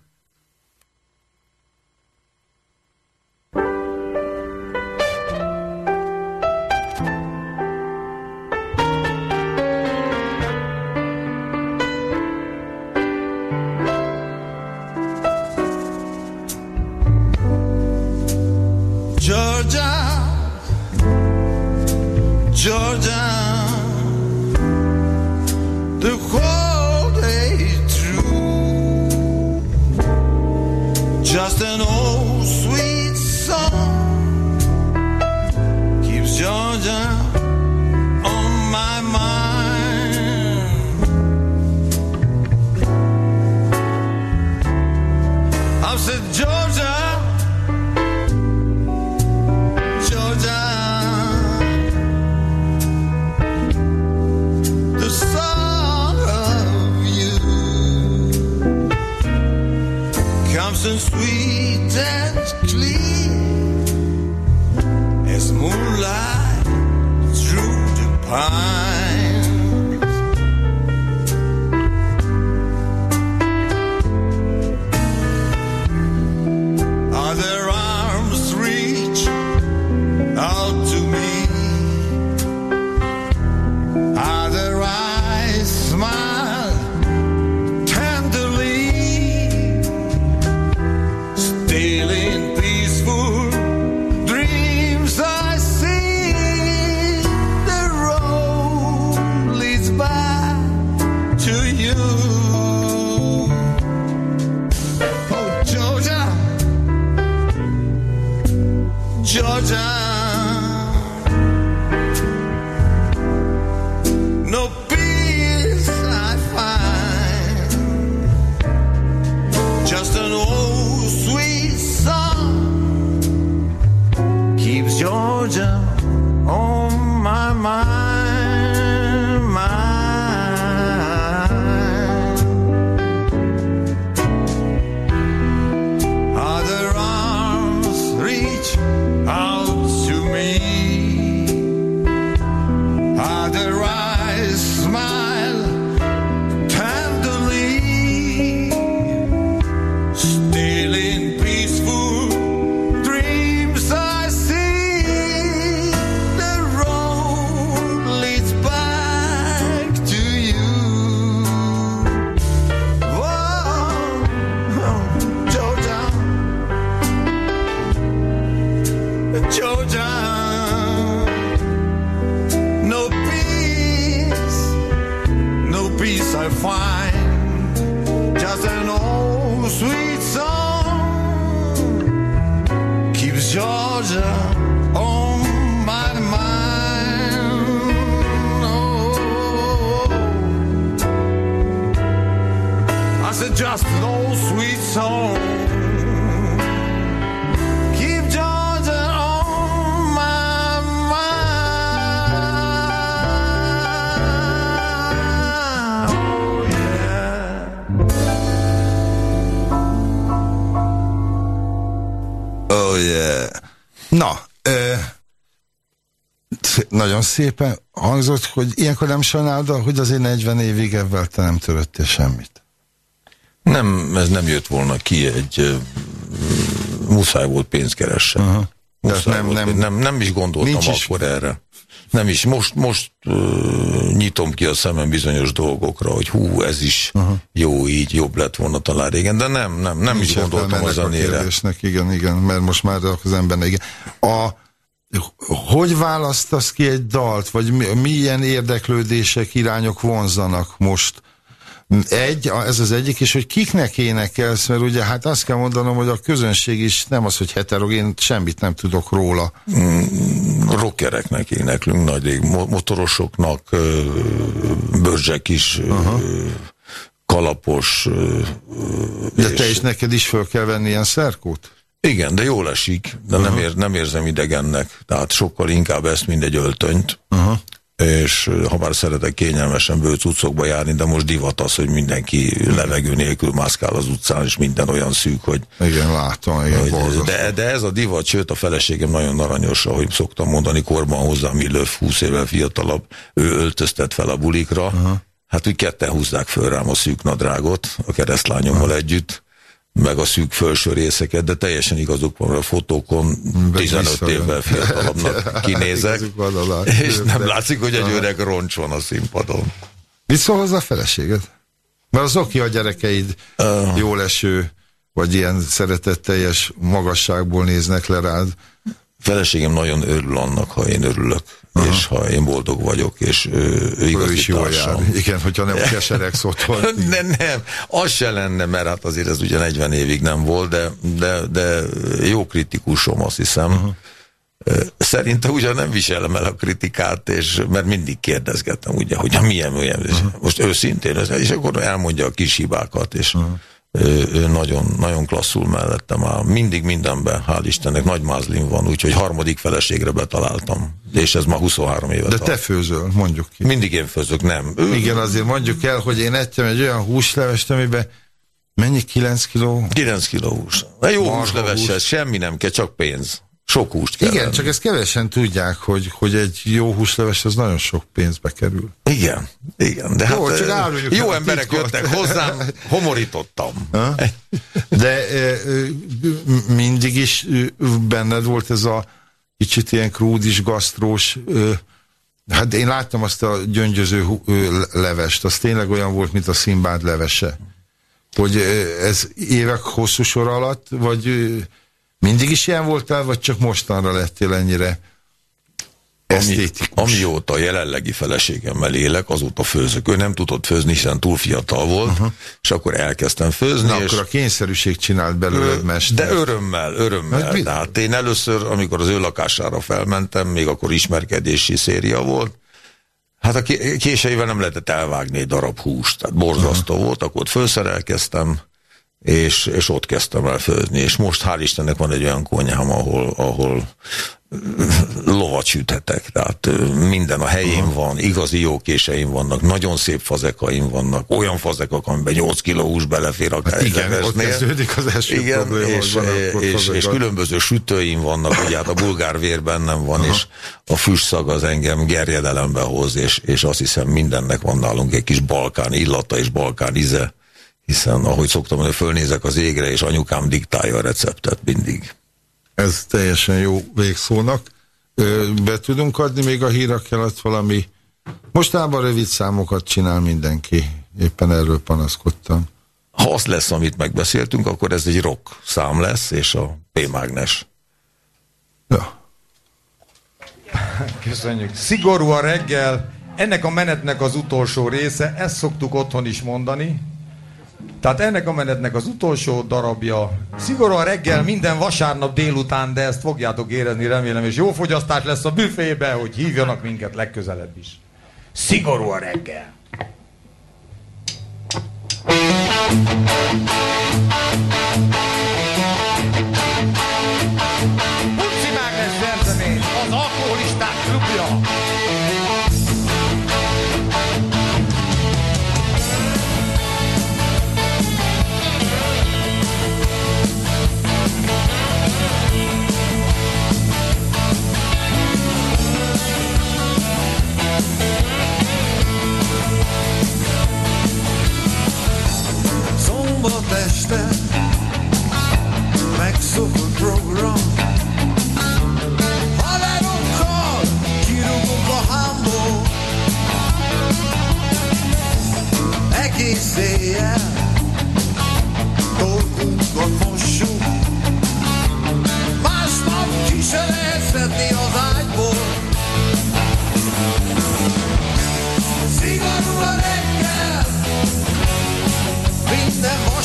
pine. Nagyon szépen hangzott, hogy ilyenkor nem sajnálod, hogy azért 40 évig ebben te nem töröttél semmit. Nem, ez nem jött volna ki, egy muszáj volt pénzt keressen. Uh -huh. Muszáj nem, volt, nem, nem, nem is gondoltam akkor is. erre. Nem is. Most, most uh, nyitom ki a szemem bizonyos dolgokra, hogy hú, ez is uh -huh. jó így, jobb lett volna talán régen, de nem, nem, nem Nincs is gondoltam az a nére. Igen, igen, mert most már az embernek igen. A hogy választasz ki egy dalt, vagy milyen érdeklődések, irányok vonzanak most? Egy, ez az egyik, és hogy kiknek énekelsz, mert ugye hát azt kell mondanom, hogy a közönség is nem az, hogy heterogén, semmit nem tudok róla. Mm, rockereknek éneklünk nagy rég, motorosoknak, bőrzsek is, -huh. kalapos. De te is neked is föl kell venni ilyen szerkót? Igen, de jól esik, de uh -huh. nem, ér, nem érzem idegennek. Tehát sokkal inkább ezt, mint egy öltönyt. Uh -huh. És ha már szeretek kényelmesen bő cuccokba járni, de most divat az, hogy mindenki levegő nélkül mászkál az utcán, és minden olyan szűk, hogy... Igen, látom, igen, hogy, de, de ez a divat, sőt a feleségem nagyon aranyos, ahogy szoktam mondani, korban hozzá, Millöf 20 évvel fiatalabb, ő öltöztet fel a bulikra, uh -huh. hát úgy ketten húzzák föl rám a szűk nadrágot, a keresztlányommal uh -huh. együtt, meg a szűk felső részeket, de teljesen igazuk van, a fotókon 15 évvel fiatalabbnak kinézek, és nem látszik, hogy egy öreg roncs van a színpadon. Mit szól hozzá a feleséged? Mert az oké, a gyerekeid uh, jól eső, vagy ilyen szeretetteljes magasságból néznek le rád. Feleségem nagyon örül annak, ha én örülök. Aha. és ha én boldog vagyok, és ő, ő igazi is jól jár. Igen, hogyha nem keseregsz otthon. nem, nem, az se lenne, mert hát azért ez ugye 40 évig nem volt, de, de, de jó kritikusom, azt hiszem. Aha. Szerintem ugyan nem viselem el a kritikát, és, mert mindig kérdezgetem, ugye, hogy milyen, milyen, Aha. most őszintén, és akkor elmondja a kis hibákat, és Aha ő, ő nagyon, nagyon klasszul mellettem áll. Mindig mindenben, hál' Istennek, nagy mázlim van, úgyhogy harmadik feleségre betaláltam. És ez már 23 éve. De te főzöl, mondjuk ki. Mindig én főzök, nem. Ő... Igen, azért mondjuk el, hogy én ettem egy olyan húslevest, amiben mennyi 9 kiló? 9 kiló hús. De jó húsleveshez, semmi nem kell, csak pénz. Sok húst kell Igen, lenni. csak ezt kevesen tudják, hogy, hogy egy jó húsleves az nagyon sok pénzbe kerül. Igen, igen. De jó, hát, csak jó emberek titkot. jöttek hozzám, homorítottam. Ha? De e, mindig is benned volt ez a kicsit ilyen krúdis, gasztrós Hát én láttam azt a gyöngyöző levest, az tényleg olyan volt, mint a szimbád levese. Hogy ez évek hosszú sor alatt, vagy mindig is ilyen voltál, vagy csak mostanra lettél ennyire esztétikus? Ami, amióta a jelenlegi feleségemmel élek, azóta főzök. Ő nem tudott főzni, hiszen túl fiatal volt, uh -huh. és akkor elkezdtem főzni. Na, és akkor a kényszerűség csinált belőled mester. De örömmel, örömmel. Hát, Tehát én először, amikor az ő lakására felmentem, még akkor ismerkedési széria volt, Hát a késeivel nem lehetett elvágni egy darab húst, tehát borzasztó uh -huh. volt, akkor ott főszerelkeztem, és, és ott kezdtem el főzni, és most hál' Istennek van egy olyan konyhám, ahol, ahol lovat süthetek, tehát minden a helyén Aha. van, igazi jó késeim vannak, nagyon szép fazekaim vannak, olyan fazekak, amiben 8 kiló hús belefér akár hát igen, ott kezdődik az első igen, probléma, és, és, és, különböző sütőim vannak, ugye hát a bulgár vér bennem van, Aha. és a füstszag az engem gerjedelembe hoz, és, és azt hiszem mindennek van nálunk egy kis balkán illata és balkán íze, hiszen ahogy szoktam mondani, fölnézek az égre, és anyukám diktálja a receptet mindig. Ez teljesen jó végszónak. Be tudunk adni még a hírak alatt valami... Mostában rövid számokat csinál mindenki. Éppen erről panaszkodtam. Ha az lesz, amit megbeszéltünk, akkor ez egy rock szám lesz, és a P-mágnes. Ja. Köszönjük. Szigorú a reggel. Ennek a menetnek az utolsó része, ezt szoktuk otthon is mondani, tehát ennek a menetnek az utolsó darabja, szigorúan reggel, minden vasárnap délután, de ezt fogjátok érezni, remélem, és jó fogyasztás lesz a büfébe, hogy hívjanak minket legközelebb is. Szigorú a reggel! Puci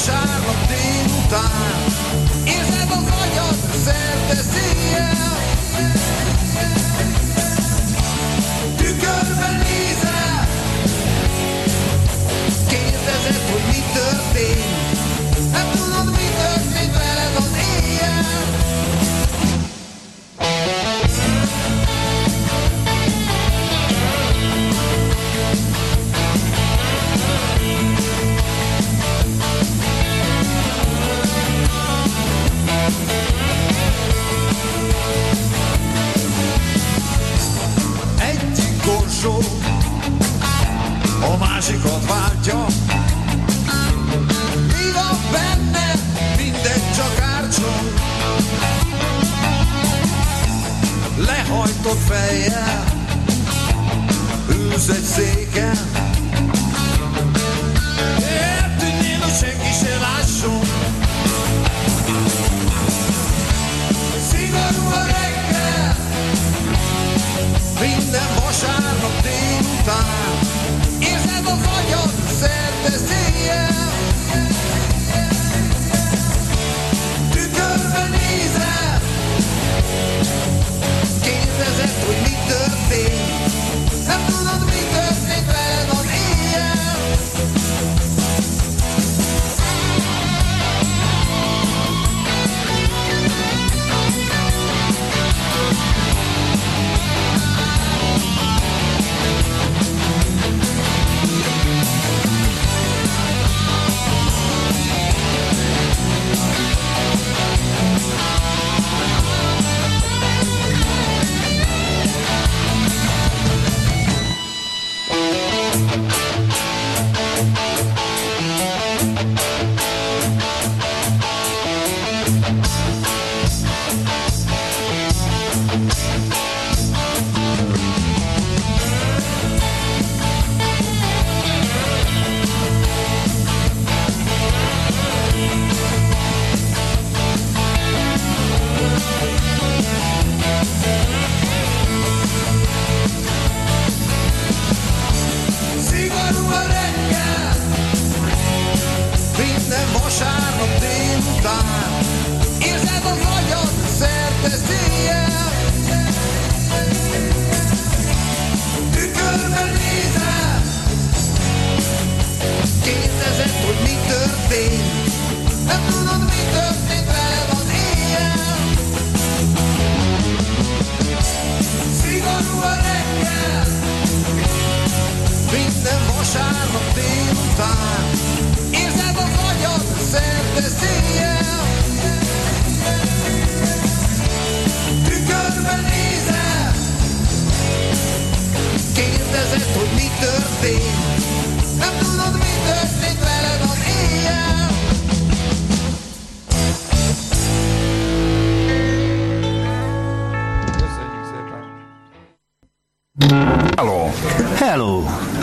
vasárnap délután. Érzed az agyad, szerte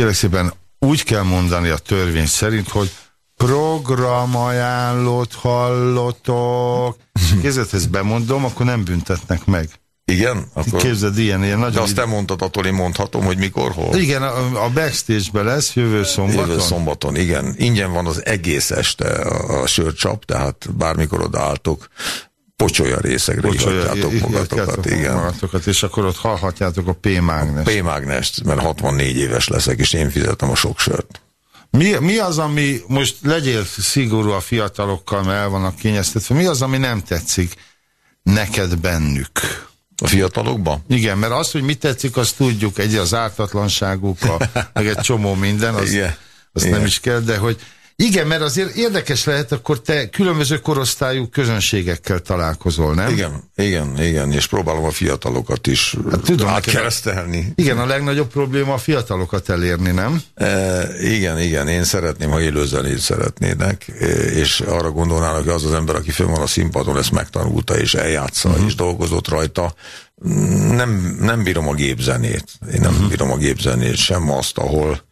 kérek szépen úgy kell mondani a törvény szerint, hogy programajánlót hallottok. Kézzethez bemondom, akkor nem büntetnek meg. Igen? Akkor... Képzeld, ilyen, ilyen De nagyon... azt te mondtad, attól én mondhatom, hogy mikor, hol? Igen, a, a backstage-be lesz jövő szombaton. Jövő szombaton, igen. Ingyen van az egész este a, a sörcsap, tehát bármikor odaálltok, pocsolya részegre Bocsolja, hivatjátok i- magatokat, igen. magatokat, és akkor ott hallhatjátok a P-mágnes. P-mágnest, mert 64 éves leszek, és én fizetem a sok sört. Mi, mi az, ami, most legyél szigorú a fiatalokkal, mert el vannak kényeztetve, mi az, ami nem tetszik neked bennük? A fiatalokban? Igen, mert azt, hogy mit tetszik, azt tudjuk, egy az ártatlanságuk, a, meg egy csomó minden, az, Igen. azt Igen. nem is kell, de hogy igen, mert azért érdekes lehet, akkor te különböző korosztályú közönségekkel találkozol, nem? Igen, igen, igen, és próbálom a fiatalokat is Hát tudom, átkeresztelni. Igen, a legnagyobb probléma a fiatalokat elérni, nem? E, igen, igen, én szeretném, ha élőzenét szeretnének, e, és arra gondolnának, hogy az az ember, aki fönn van a színpadon, ezt megtanulta, és eljátsza, Mhm. uh-huh. és dolgozott rajta. Nem, nem bírom a gépzenét. Én nem uh-huh. bírom a gépzenét, sem azt, ahol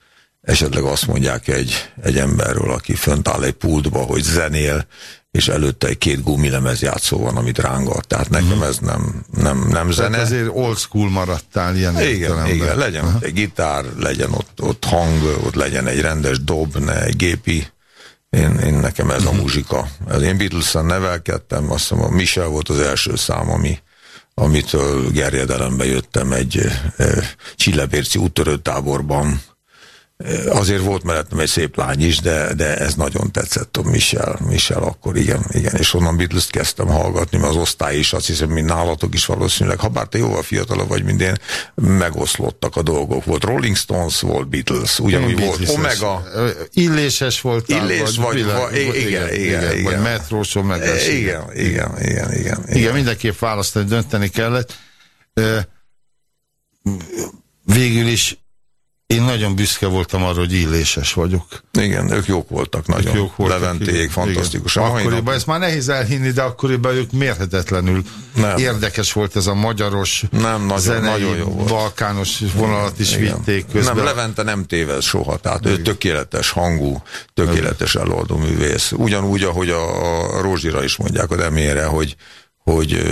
esetleg azt mondják egy, egy emberről, aki fönt áll egy pultba, hogy zenél, és előtte egy két gumilemez játszó van, amit rángat. Tehát nekem uh-huh. ez nem, nem, nem Tehát zene. azért old school maradtál ilyen Igen, értelemben. igen, legyen ott egy gitár, legyen ott, ott hang, ott legyen egy rendes dob, ne egy gépi. Én, én nekem ez a muzsika. Ez Én Beatles-en nevelkedtem, azt hiszem a Michel volt az első szám, ami, amitől gerjedelembe jöttem egy e, csillebérci úttörőtáborban. Azért volt mellettem egy szép lány is, de, de ez nagyon tetszett a Michel, Michel akkor, igen, igen. És onnan Beatles-t kezdtem hallgatni, mert az osztály is, azt hiszem, mint nálatok is valószínűleg, ha bár te jóval fiatalabb vagy, mint én, megoszlottak a dolgok. Volt Rolling Stones, volt Beatles, ugyanúgy volt Beatles-es. Omega, Illéses voltál, Illés vagy- világ- vagy- igen, igen, igen, Vagy igen. metrós Omega. Igen, igen, igen, igen. Igen, mindenképp választani, dönteni kellett. Végül is én nagyon büszke voltam arra, hogy illéses vagyok. Igen, ők jók voltak nagyon. Jók voltak, Leventék, igen. fantasztikus. Igen. Akkoriban ezt már nehéz elhinni, de akkoriban ők mérhetetlenül Nem. érdekes volt ez a magyaros, Nem, nagyon- zenei, nagyon jó volt. balkános vonalat is Igen. vitték közben. Nem, Levente nem téved soha, tehát ő tökéletes hangú, tökéletes előadó művész. Ugyanúgy, ahogy a, a Rózsira is mondják a demére, hogy, hogy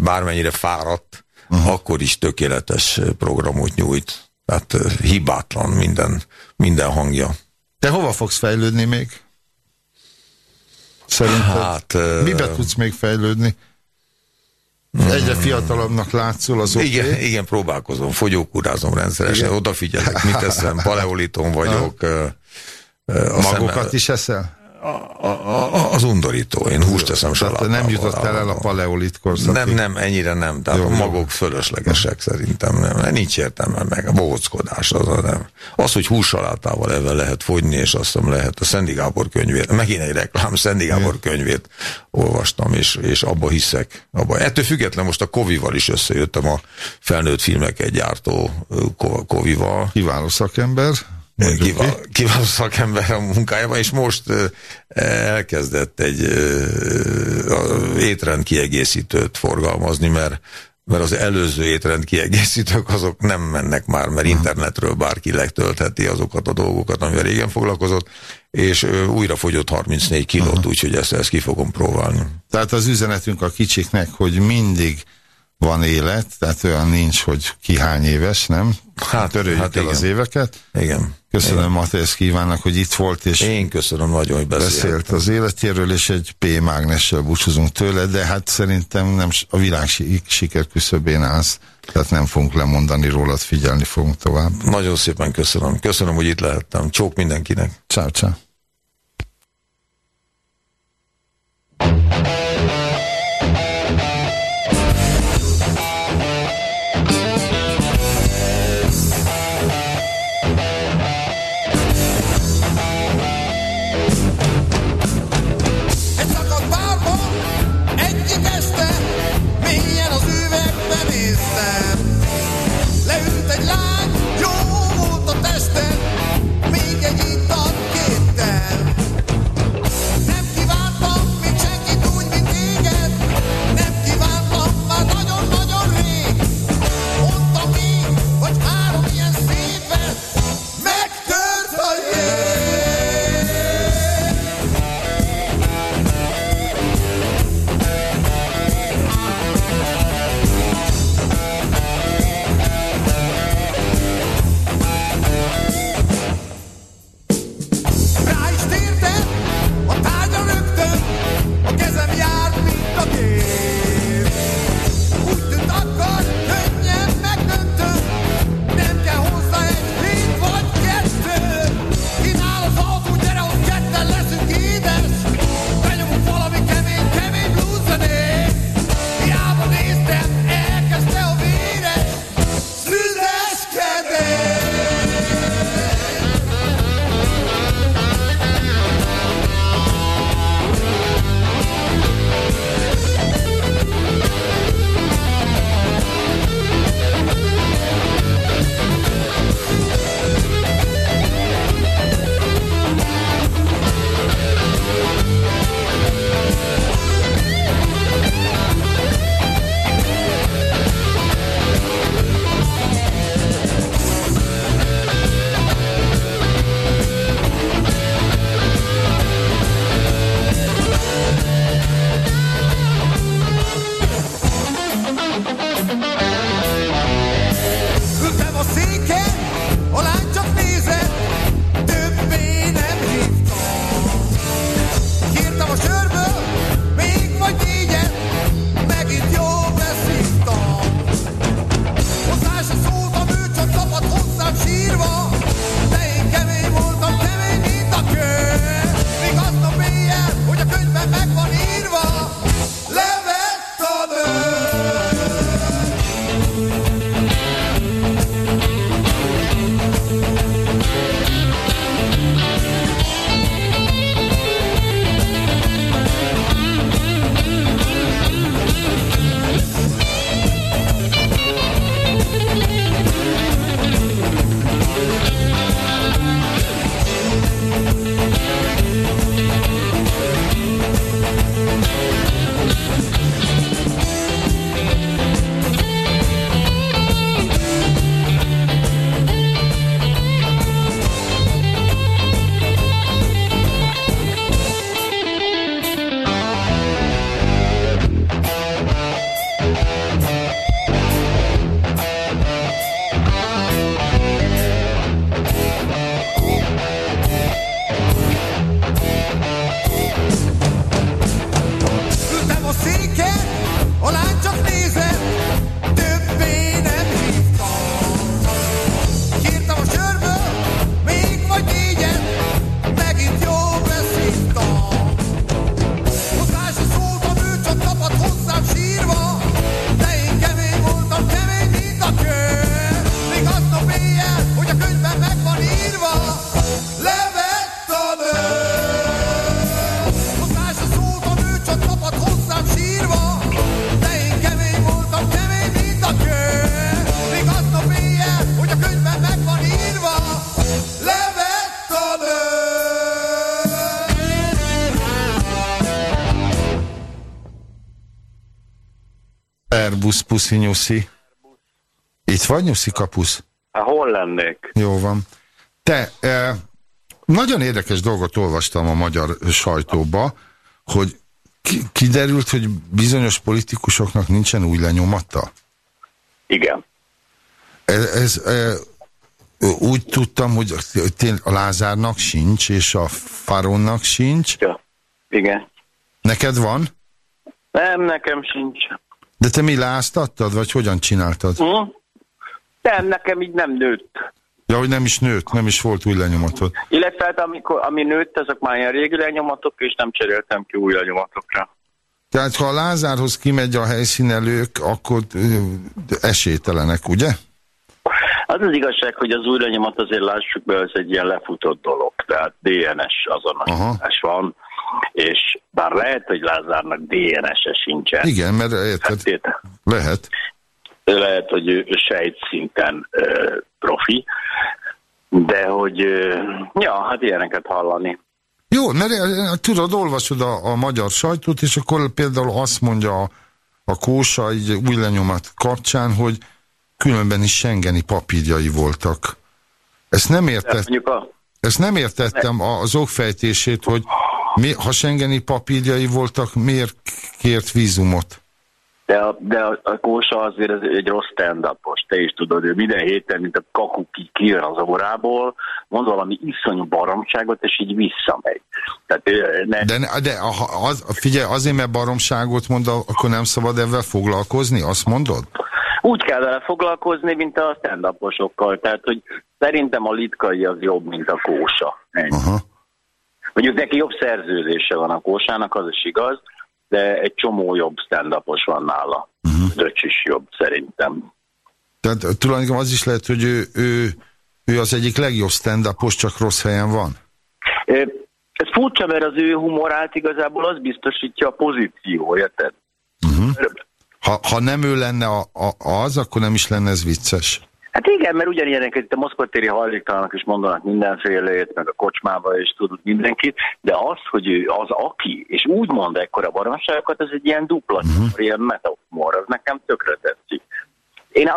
bármennyire fáradt, uh-huh. akkor is tökéletes programot nyújt. Tehát hibátlan minden, minden hangja. Te hova fogsz fejlődni még? Szerinted? Hát, Mibe tudsz még fejlődni? Egyre fiatalabbnak látszol az oké. Igen, igen, próbálkozom, fogyókúrázom rendszeresen, Igen. odafigyelek, mit teszem, paleoliton vagyok. Magokat is eszel? A, az undorító, én húst teszem salátával. nem jutottál el a paleolit korszakig. Nem, nem, ennyire nem. Tehát Jó, a jó. magok fölöslegesek szerintem. Nem, nincs értelme meg. A bohóckodás az a nem. Az, hogy hússalátával ebben lehet fogyni, és azt hiszem lehet a Szendi Gábor könyvét, megint egy reklám, Szendi Gábor könyvét olvastam, és, és abba hiszek. Abba. Ettől független most a Kovival is összejöttem a felnőtt filmeket gyártó ö, Ko- Kovival. Kiváló szakember. Kiváló, kiváló szakember a munkájában, és most elkezdett egy étrend kiegészítőt forgalmazni, mert mert az előző étrend kiegészítők azok nem mennek már, mert internetről bárki letöltheti azokat a dolgokat, amivel régen foglalkozott, és újra fogyott 34 kilót, úgyhogy ezt, ezt ki fogom próbálni. Tehát az üzenetünk a kicsiknek, hogy mindig van élet, tehát olyan nincs, hogy ki hány éves, nem? Hát, Töröljük hát el igen. az éveket. Igen. Köszönöm Mateusz kívánnak, hogy itt volt, és Én köszönöm nagyon, hogy beszélt. beszélt az életéről, és egy P-mágnessel búcsúzunk tőle, de hát szerintem nem a világ si- siker küszöbén állsz, tehát nem fogunk lemondani rólad, figyelni fogunk tovább. Nagyon szépen köszönöm. Köszönöm, hogy itt lehettem. Csók mindenkinek. Ciao, ciao. Puszi, nyuszi. Itt vagy, nyuszi kapusz? Hát hol lennék? Jó van. Te, eh, nagyon érdekes dolgot olvastam a magyar sajtóba, hogy ki, kiderült, hogy bizonyos politikusoknak nincsen új lenyomata. Igen. Ez, ez eh, úgy tudtam, hogy a Lázárnak sincs, és a Faronnak sincs. Ja. Igen. Neked van? Nem, nekem sincs. De te mi láztattad, vagy hogyan csináltad? Hm? Nem, nekem így nem nőtt. Ja, hogy nem is nőtt, nem is volt új lenyomatod. Illetve hát amikor, ami nőtt, azok már ilyen régi lenyomatok, és nem cseréltem ki új lenyomatokra. Tehát ha a Lázárhoz kimegy a helyszínelők, akkor esélytelenek, ugye? Az az igazság, hogy az új lenyomat azért lássuk be, ez egy ilyen lefutott dolog. Tehát DNS azonosítás van, és bár lehet, hogy Lázárnak DNS-e sincsen. Igen, mert érted, Hát, lehet. lehet, hogy ő sejt szinten ö, profi, de hogy, ö, ja, hát ilyeneket hallani. Jó, mert tudod, olvasod a, a magyar sajtót, és akkor például azt mondja a, a Kósa így új lenyomat kapcsán, hogy különben is Schengeni papírjai voltak. Ezt nem, értett, Mondjuk a, ezt nem értettem az okfejtését, hogy mi, ha Schengeni papírjai voltak, miért kért vízumot? de a, de a, a Kósa azért ez egy rossz stand te is tudod, ő minden héten, mint a kaku ki, kijön az órából, mond valami iszonyú baromságot, és így visszamegy. Tehát ö, ne, De, de az, figyelj, azért, mert baromságot mond, akkor nem szabad ebben foglalkozni, azt mondod? úgy kell vele foglalkozni, mint a stand tehát hogy szerintem a litkai az jobb, mint a Kósa. Ennyi. Aha. Mondjuk neki jobb szerződése van a Kósának, az is igaz, de egy csomó jobb stand van nála. Uh-huh. Döcs is jobb szerintem. Tehát tulajdonképpen az is lehet, hogy ő, ő, ő az egyik legjobb stand csak rossz helyen van. Ez furcsa, mert az ő humorát igazából az biztosítja a pozíció, érted? Uh-huh. Ha, ha nem ő lenne a, a, az, akkor nem is lenne ez vicces. Hát igen, mert ugyanilyeneket itt a moszkvatéri hajléktalanok is mondanak mindenfélét, meg a kocsmába is tudod mindenkit, de az, hogy ő az aki, és úgy mond ekkora baromságokat, ez egy ilyen dupla, uh-huh. ilyen metaformor, az nekem tökre tetszik. Én,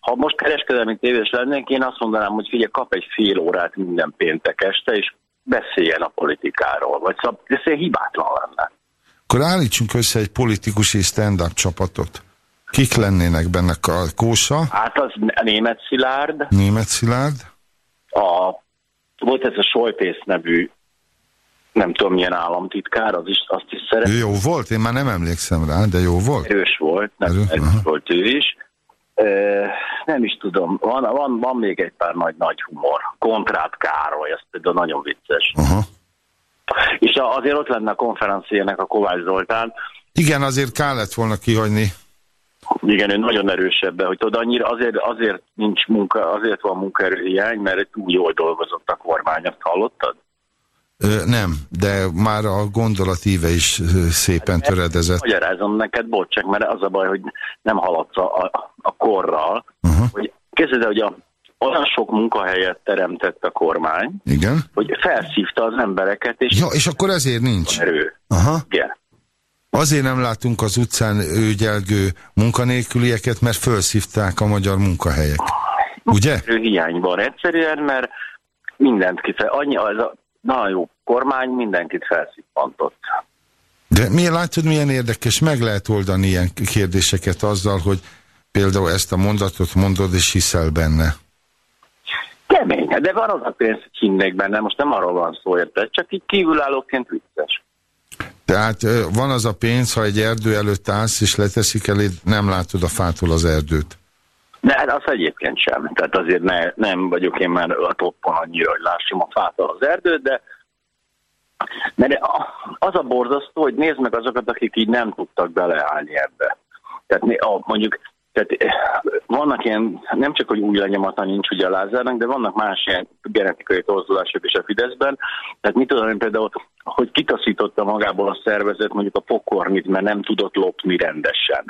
ha most kereskedelmi tévés lennék, én azt mondanám, hogy figyelj, kap egy fél órát minden péntek este, és beszéljen a politikáról, vagy egy hibátlan lenne. Akkor állítsunk össze egy politikusi stand-up csapatot. Kik lennének benne? A Kósa, Hát az német Szilárd, Német Szilárd, a, volt ez a Soltész nevű, nem tudom milyen államtitkár, az is, azt is szeret. ő jó volt? Én már nem emlékszem rá, de jó volt. erős volt, nem Erős, erős, aha. volt ő is. Ö, nem is tudom, van, van, van még egy pár nagy, nagy humor. Kontrát Károly, ez például nagyon vicces. Aha. És azért ott lenne a konferenciának a Kovács Zoltán. Igen, azért kellett volna kihagyni. Igen, ő nagyon erős ebben, hogy tudod, annyira azért, azért nincs munka, azért van munkaerőhiány, mert túl jól dolgozott a kormány, azt hallottad? Ö, nem, de már a gondolatíve is szépen töredezett. Magyarázom neked, bocs, csak mert az a baj, hogy nem haladsz a, a, a korral, Aha. hogy kezded el, hogy a, olyan sok munkahelyet teremtett a kormány, Igen? hogy felszívta az embereket, és Ja, és akkor ezért nincs. erő. Aha. Igen. Azért nem látunk az utcán ügyelgő munkanélkülieket, mert felszívták a magyar munkahelyek. Ugye? Erő hiány van egyszerűen, mert mindent kife... Annyi, az a nagyon jó kormány mindenkit felszippantott. De miért látod, milyen érdekes, meg lehet oldani ilyen kérdéseket azzal, hogy például ezt a mondatot mondod, és hiszel benne. Kemény, de van az a pénz, hogy hinnék benne, most nem arról van szó, érted? Csak így kívülállóként vicces. Tehát van az a pénz, ha egy erdő előtt állsz, és leteszik eléd, nem látod a fától az erdőt. De hát az egyébként sem. Tehát azért ne, nem vagyok én már a toppon annyira, hogy lássam a fától az erdőt, de mert az a borzasztó, hogy nézd meg azokat, akik így nem tudtak beleállni ebbe. Tehát a, mondjuk, tehát eh, vannak ilyen, nem csak, hogy új lenyomata nincs ugye a Lázárnak, de vannak más ilyen genetikai torzulások is a Fideszben. Tehát mit tudom én például, hogy kitaszította magából a szervezet mondjuk a pokornit, mert nem tudott lopni rendesen.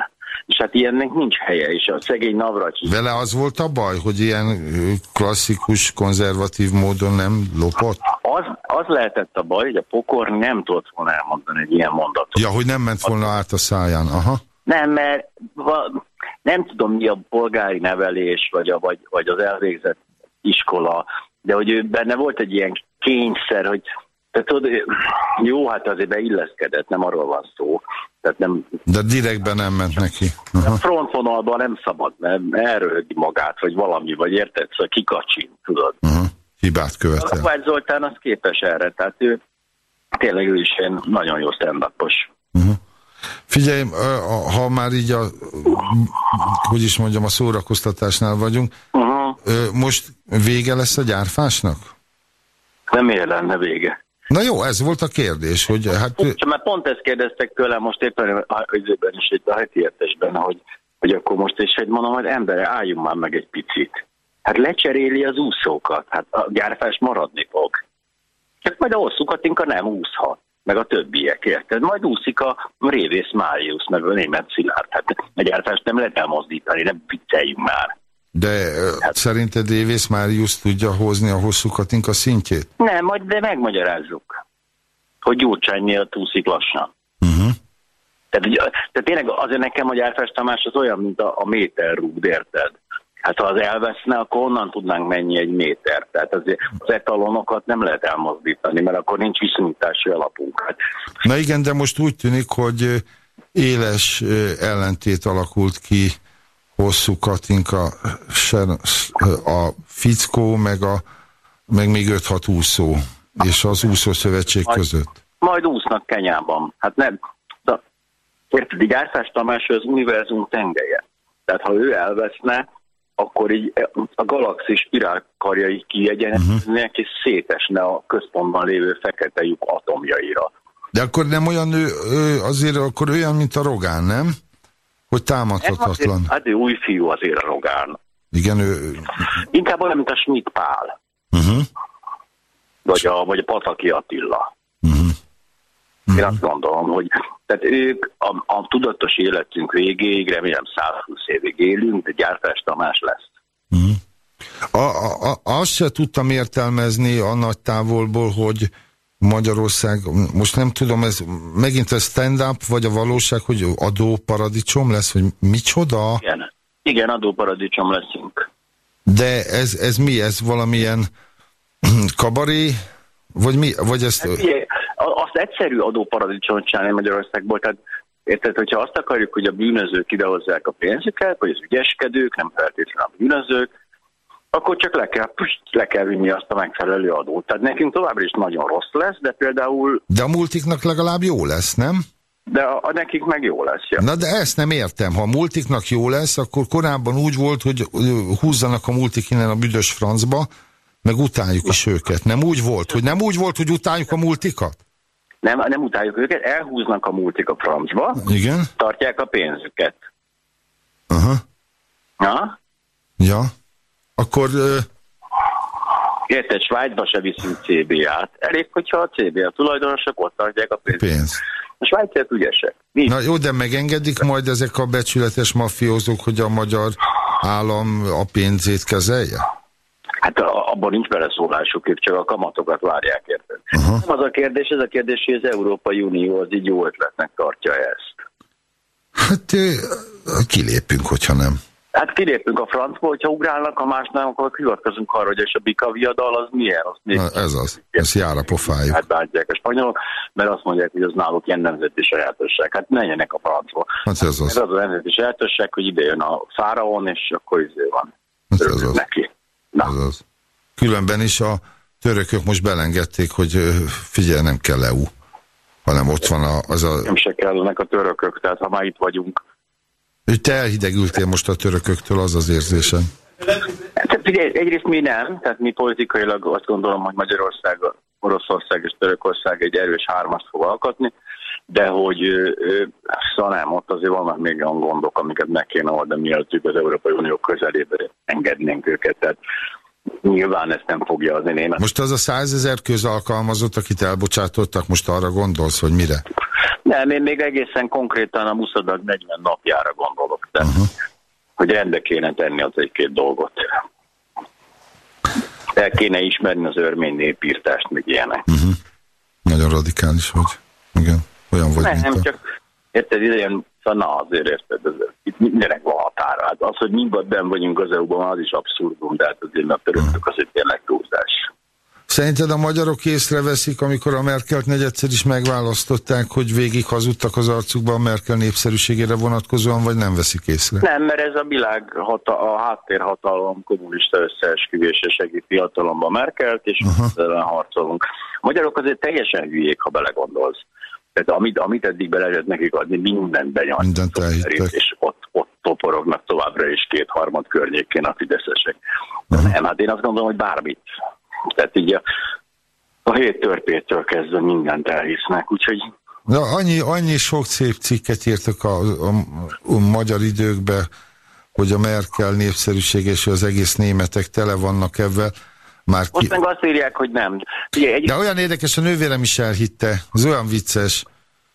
És hát ilyennek nincs helye, és a szegény Navracsics Vele az volt a baj, hogy ilyen klasszikus, konzervatív módon nem lopott? Az, az lehetett a baj, hogy a pokor nem tudott volna elmondani egy ilyen mondatot. Ja, hogy nem ment volna át a száján. Aha. Nem, mert nem tudom mi a polgári nevelés, vagy, a, vagy, vagy az elvégzett iskola, de hogy ő benne volt egy ilyen kényszer, hogy tehát tudod, jó, hát azért beilleszkedett, nem arról van szó. Tehát nem, De direktben nem ment neki. a frontvonalban nem szabad, mert elröhögi magát, vagy valami, vagy érted, szóval kikacsin, tudod. Uh-huh. Hibát A követel. Kovács Zoltán az képes erre, tehát ő tényleg ő is egy nagyon jó stand Figyelj, ö, a- ha már így a, hogy is mondjam, a szórakoztatásnál vagyunk, uh-huh. most vége lesz a gyárfásnak? Nem lenne vége. Na jó, ez volt a kérdés, hogy hát... Csak mert pont ezt kérdeztek tőlem most éppen a időben is egy a heti értesben, hogy, hogy akkor most is egy mondom, hogy embere, álljunk már meg egy picit. Hát lecseréli az úszókat, hát a gyárfás maradni fog. Csak majd a hosszú Katinka nem úszhat, meg a többiek, érted? Majd úszik a Révész Máriusz, meg a német Szilárd. Hát a gyárfást nem lehet elmozdítani, nem vicceljünk már. De ö, szerinted Évész Máriusz tudja hozni a hosszú Katinka szintjét? Nem, majd de megmagyarázzuk, hogy Gyurcsány miatt úszik lassan. Uh-huh. Tehát, ugye, tehát tényleg azért nekem a gyárfás Tamás az olyan, mint a, a méterrúd, érted? Hát ha az elveszne, akkor onnan tudnánk menni egy méter. Tehát azért az etalonokat nem lehet elmozdítani, mert akkor nincs viszonyítási alapunk. Hát, Na igen, de most úgy tűnik, hogy éles ellentét alakult ki hosszú Katinka, a fickó, meg, a, meg még 5-6 úszó, és az úszó szövetség között. majd úsznak Kenyában. Hát nem. Érted, egy gyárfás Tamás az univerzum tengelye. Tehát ha ő elveszne, akkor így a galaxis spirálkarjai kiegyeneznének, uh-huh. és szétesne a központban lévő fekete lyuk atomjaira. De akkor nem olyan, ő, ő azért akkor olyan, mint a Rogán, nem? Hogy támadhatatlan. Hát, hát ő új fiú azért a Rogán. Igen, ő... Inkább olyan, mint a Schmidt Pál, Uh-huh. vagy a, vagy a Pataki Attila. Uh-huh. Én azt gondolom, hogy tehát ők a, a tudatos életünk végéig, remélem 120 évig élünk, de gyártás Tamás lesz. A, a, a, azt se tudtam értelmezni a nagy távolból, hogy Magyarország, most nem tudom, ez megint a stand-up, vagy a valóság, hogy adóparadicsom lesz, hogy micsoda? Igen, Igen adóparadicsom leszünk. De ez, ez mi? Ez valamilyen kabaré? Vagy mi? Vagy ezt... A- azt egyszerű adóparadicsomot csinálni Magyarországból, tehát Érted, hogyha azt akarjuk, hogy a bűnözők idehozzák a pénzüket, vagy az ügyeskedők, nem feltétlenül a bűnözők, akkor csak le kell, pust, le kell vinni azt a megfelelő adót. Tehát nekünk továbbra is nagyon rossz lesz, de például, De a multiknak legalább jó lesz, nem? de a, a nekik meg jó lesz. Ja. Na de ezt nem értem. Ha a multiknak jó lesz, akkor korábban úgy volt, hogy húzzanak a multik innen a büdös francba, meg utáljuk is őket. Nem úgy volt, hogy nem úgy volt, hogy utáljuk a multikat? Nem, nem utáljuk őket, elhúznak a multik a francba, Igen? tartják a pénzüket. Aha. Na? Ja. Akkor ö, Érted, Svájcba se viszünk CBA-t. Elég, hogyha a CBA tulajdonosok ott tartják a pénzt. pénz. A svájciak ügyesek. Mi? Na jó, de megengedik majd ezek a becsületes mafiózók, hogy a magyar állam a pénzét kezelje? Hát abban nincs beleszólásuk, ők csak a kamatokat várják, érted? Aha. Nem az a kérdés, ez a kérdés, hogy az Európai Unió az így jó ötletnek tartja ezt. Hát kilépünk, hogyha nem. Hát kilépünk a francból, hogyha ugrálnak, ha más nem, akkor hivatkozunk arra, hogy és a bika viadal az milyen. Azt még Na, ez az. Ez jár a pofájuk. Hát bántják a spanyolok, mert azt mondják, hogy az náluk ilyen nemzeti sajátosság. Hát menjenek a francba. Hát ez Ez az. az a nemzeti sajátosság, hogy ide jön a fáraon, és akkor izé van. Hát ez az. neki. Na, Ez az. Különben is a törökök most belengedték, hogy figyelj, nem kell EU, hanem ott van a, az a... nem se kellenek a törökök, tehát ha már itt vagyunk. Hogy te elhidegültél most a törököktől, az az érzésem. Hát figyelj, egyrészt mi nem, tehát mi politikailag azt gondolom, hogy Magyarország, Oroszország és Törökország egy erős hármast fog alkotni, de hogy szóval nem, ott azért vannak még olyan gondok, amiket meg kéne oldani, mielőtt az Európai Unió közelébe engednénk őket. Tehát nyilván ezt nem fogja az német. Most az a százezer közalkalmazott, akit elbocsátottak, most arra gondolsz, hogy mire? Nem, én még egészen konkrétan a muszadag 40 napjára gondolok, de uh-huh. hogy rendbe kéne tenni az egy-két dolgot. El kéne ismerni az örmény népírtást, meg ilyenek. Nagyon radikális vagy. Igen. Olyan vagy, Nem, mint a... csak, érted, ide jön Szóval na azért érted, ez, itt mindenek van határa. Hát az, hogy mindben vagyunk az EU-ban, az is abszurdum, de hát azért a törökök azért tényleg túlzás. Szerinted a magyarok észreveszik, amikor a Merkelt negyedszer is megválasztották, hogy végig hazudtak az arcukba a Merkel népszerűségére vonatkozóan, vagy nem veszik észre? Nem, mert ez a világ hata, a háttérhatalom kommunista összeesküvése segíti hatalomba Merkelt, és ezzel harcolunk. A magyarok azért teljesen hülyék, ha belegondolsz. Tehát amit, amit eddig be lehetett nekik adni, mindent benyomtak. Mindent elhittek. És ott, ott toporognak továbbra is két-harmad környékén a fideszesek. Nem, hát én azt gondolom, hogy bármit. Tehát így a, a hét törpétől kezdve mindent elhisznek, úgyhogy De annyi, annyi sok szép cikket írtak a, a, a magyar időkbe, hogy a Merkel népszerűség és az egész németek tele vannak ebben. Már ki... most meg azt írják, hogy nem. Ugye, egy, De olyan érdekes, a nővérem is elhitte. Az olyan vicces.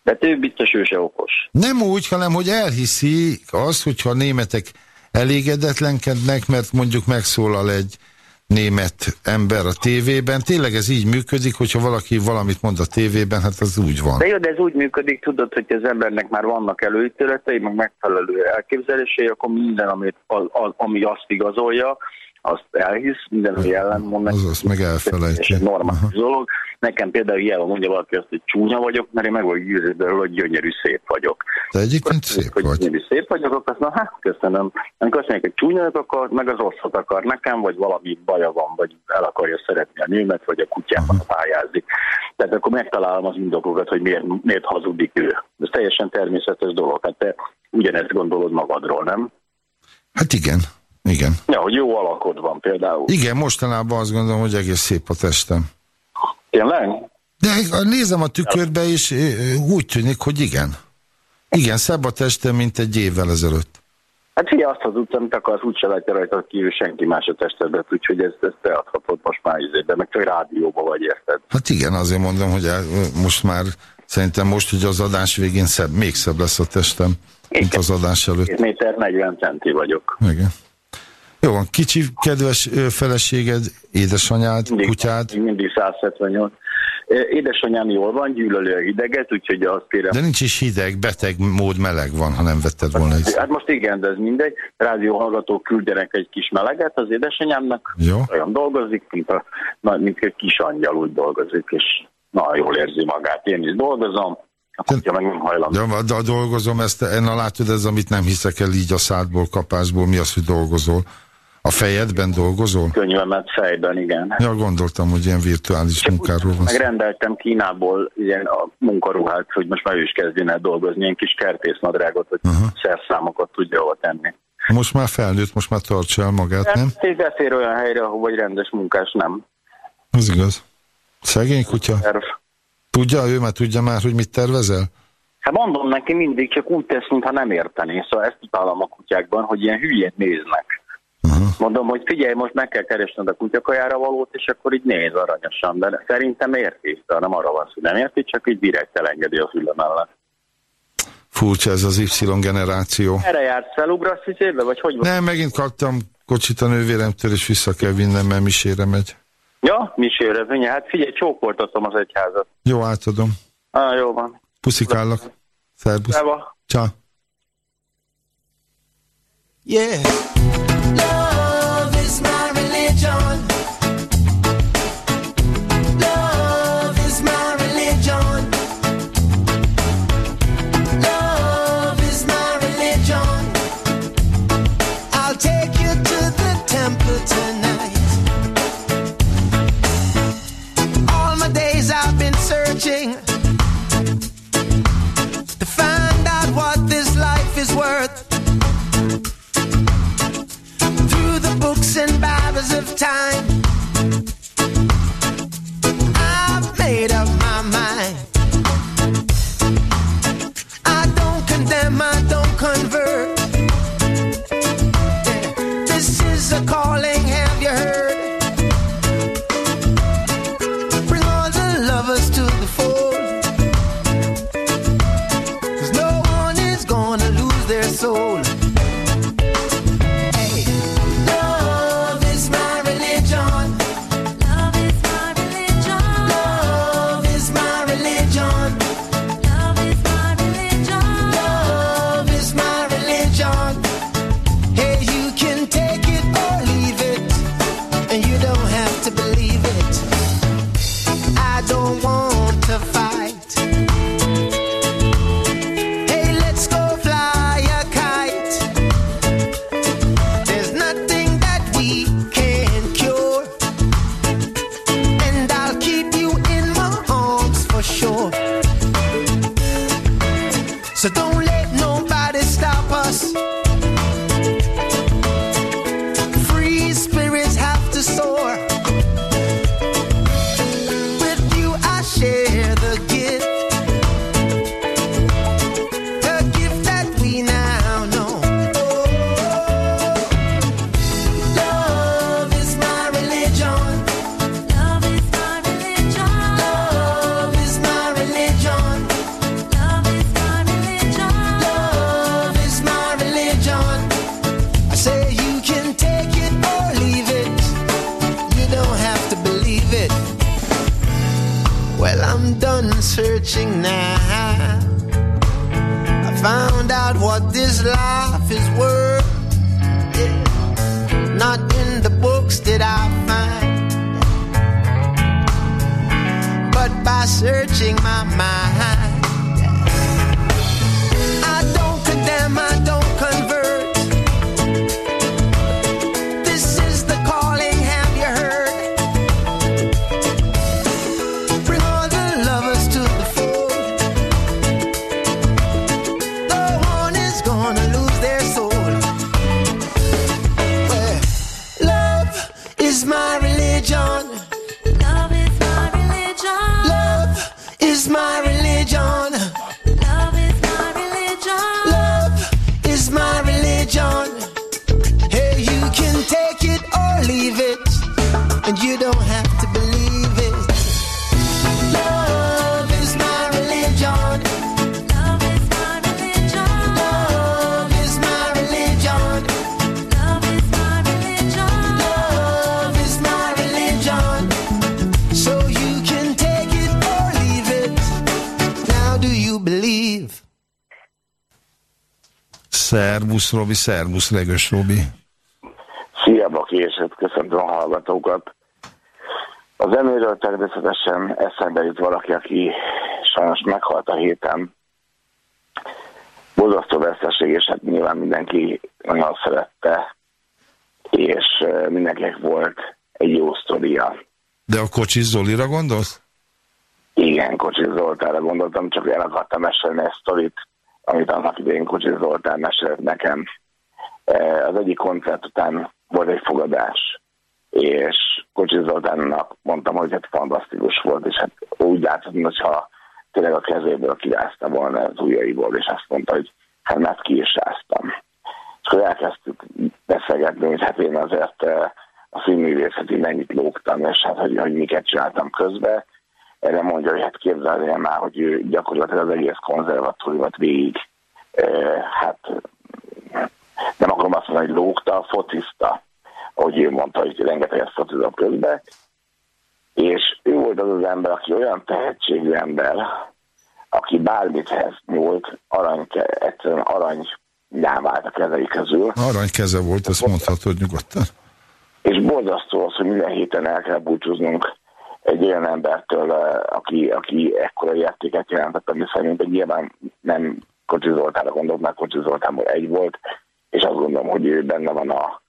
de ő biztos ő se okos. Nem úgy, hanem hogy elhiszi azt, hogyha a németek elégedetlenkednek, mert mondjuk megszólal egy német ember a tévében. Tényleg ez így működik, hogyha valaki valamit mond a tévében, hát az úgy van. De jó, de ez úgy működik, tudod, hogy az embernek már vannak előítéletei, meg megfelelő elképzelései, akkor minden, amit, a, a, ami azt igazolja, azt elhisz, minden, ami ellen mond neki. Azaz, meg elfelejti. Normális dolog. Nekem például hiába mondja valaki azt, hogy csúnya vagyok, mert én meg vagyok győződve róla, hogy gyönyörű szép vagyok. Te egyébként szép hogy vagy. gyönyörű szép vagyok, akkor azt mondom, hát köszönöm. Amikor azt mondják, hogy csúnya vagyok, akkor meg az rosszat akar nekem, vagy valami baja van, vagy el akarja szeretni a nőmet, vagy a kutyámat pályázik. Tehát akkor megtalálom az indokokat, hogy miért, miért hazudik ő. Ez teljesen természetes dolog. Hát te ugyanezt gondolod magadról, nem? Hát igen, igen. Ja, hogy jó alakod van például. Igen, mostanában azt gondolom, hogy egész szép a testem. Tényleg? De nézem a tükörbe, és úgy tűnik, hogy igen. Igen, szebb a testem, mint egy évvel ezelőtt. Hát figyelj, azt hazudsz, amit akarsz, úgyse látja rajta kívül senki más a testedet, úgyhogy ezt, ezt te adhatod most már izébe, meg csak rádióba vagy, érted? Hát igen, azért mondom, hogy most már szerintem most, hogy az adás végén szebb, még szebb lesz a testem, mint az adás előtt. 2 méter 40 centi vagyok. Igen. Jó van, kicsi kedves feleséged, édesanyád, Mindig, kutyád, Mindig 178. Ö, Édesanyám jól van, gyűlöli a hideget, úgyhogy azt kérem. de nincs is hideg, beteg mód meleg van, ha nem vetted volna észre. Hát most igen, de ez mindegy. Rádió hallgatók küldenek egy kis meleget az édesanyámnak. Jó. Olyan dolgozik, mint, a, na, mint egy kis angyal úgy dolgozik, és na, jól érzi magát. Én is dolgozom, a kutya meg nem hajlandó. De, de dolgozom ezt, na látod, ez amit nem hiszek el így a szádból, kapásból, mi az, hogy dolgozol? A fejedben dolgozol? Könyvemet fejben, igen. Ja, gondoltam, hogy ilyen virtuális munkáról van. Megrendeltem Kínából ilyen a munkaruhát, hogy most már ő is kezdjen el dolgozni, ilyen kis kertésznadrágot, hogy uh-huh. szerszámokat tudja hova tenni. Most már felnőtt, most már tartsa el magát, nem? Hát, beszél olyan helyre, ahol egy rendes munkás nem. Az igaz. Szegény kutya. Terv. Tudja, ő már tudja már, hogy mit tervezel? Hát mondom neki mindig, csak úgy tesz, mintha nem értené. Szóval ezt utálom a kutyákban, hogy ilyen hülyét néznek. Uh-huh. Mondom, hogy figyelj, most meg kell keresned a kutyakajára valót, és akkor így néz aranyosan, de szerintem érti, de nem arra van szó, hogy nem érti, csak így direkt elengedi a füle mellett. Furcsa ez az Y generáció. Erre jársz, felugrasz izébe, vagy hogy van? Nem, megint kaptam kocsit a nővéremtől, és vissza kell vinnem, mert misére megy. Ja, misére, vinye. Hát figyelj, csókoltatom az egyházat. Jó, átadom. Ah, jó van. Puszikállak. Szerbusz. Szeva. Ciao. Yeah. And Bibles of time, I've made up searching now. I found out what this life is worth. Yeah. Not in the books did I find, but by searching my mind. Szervusz, Robi, szervusz, Regös Robi. Szia, Baki, és hát köszöntöm a hallgatókat. A zenéről természetesen eszembe jut valaki, aki sajnos meghalt a héten. Borzasztó veszteség, és hát nyilván mindenki nagyon szerette, és mindenkinek volt egy jó sztoria. De a Kocsis Zolira gondolsz? Igen, Kocsis Zoltánra gondoltam, csak el akartam mesélni egy sztorit, amit annak idején Kocsis Zoltán mesélt nekem. Eh, Az egyik koncert után volt egy fogadás, és Kocsis Zoltánnak mondtam, hogy hát fantasztikus volt, és hát úgy látszott, mintha tényleg a kezéből kirázta volna az ujjaiból, és azt mondta, hogy hát mert ki is ráztam. És akkor elkezdtük beszélgetni, hogy hát én azért eh, a színművészeti mennyit lógtam, és hát hogy, hogy miket csináltam közben. Erre mondja, hogy hát képzelje már, hogy ő gyakorlatilag az egész konzervatóriumot végig, hát nem akarom azt mondani, hogy lógta, focizta, ahogy ő mondta, hogy rengeteget focizott közben. És ő volt az az ember, aki olyan tehetségű ember, aki bármithez nyúlt, arany, egyszerűen arany vált a kezei közül. Arany keze volt, ezt mondhatod nyugodtan. És borzasztó az, hogy minden héten el kell búcsúznunk egy olyan embertől, eh, aki, aki ekkora értéket jelentett, ami szerint hogy nyilván nem Kocsi Zoltánra gondolok, mert Kocsi Zoltánból egy volt, és azt gondolom, hogy ő benne van a,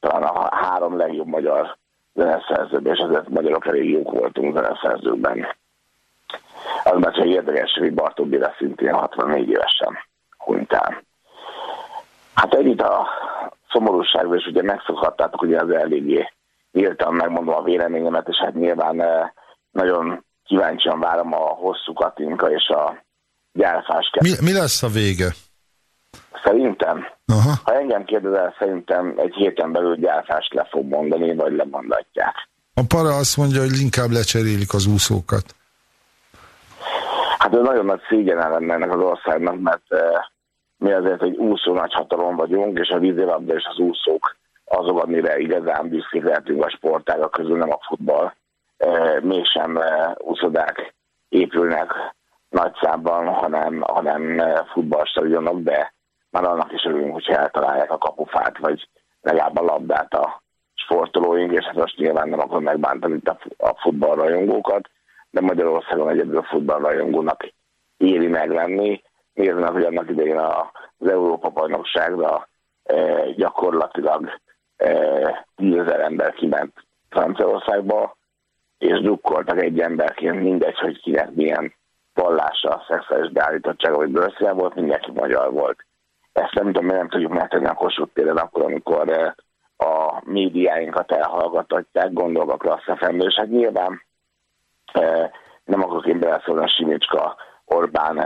talán a három legjobb magyar zeneszerzőben, és ezért magyarok elég jók voltunk zeneszerzőkben. Az már csak érdekes, hogy Bartók Béla szintén 64 évesen hunyt. Hát ennyit a szomorúságról, és ugye megszokhattátok, ugye az eléggé nyíltan megmondom a véleményemet, és hát nyilván eh, nagyon kíváncsian várom a hosszú Katinka és a gyárfás Mi, mi lesz a vége? Szerintem, Aha. ha engem kérdezel, szerintem egy héten belül gyárfást le fog mondani, vagy lemondatják. A para azt mondja, hogy inkább lecserélik az úszókat. Hát ez nagyon nagy szégyen lenne ennek az országnak, mert eh, mi azért egy úszó nagyhatalom vagyunk, és a vízilabda és az úszók azok, amire igazán büszkék lehetünk a sportágak közül, nem a futball. Mégsem úszodák épülnek nagy számban, hanem, hanem futballstadionok, de már annak is örülünk, hogyha eltalálják a kapufát, vagy legalább a labdát a sportolóink, és hát most nyilván nem akarom megbántani itt a, futballrajongókat, de Magyarországon egyedül futballrajongónak éri meg lenni. Nézd meg, hogy annak idején az Európa-bajnokságra gyakorlatilag tízezer ember kiment Franciaországba, és drukkoltak egy emberként, mindegy, hogy kinek milyen vallása, szexuális beállítottsága vagy bőrszíne volt, mindenki magyar volt. Ezt nem tudom, miért nem tudjuk megtenni a Kossuth téren, akkor, amikor eh, a médiáinkat elhallgathatják, gondolok a Klassz fm hát nyilván eh, nem akarok én beleszólni a Simicska Orbán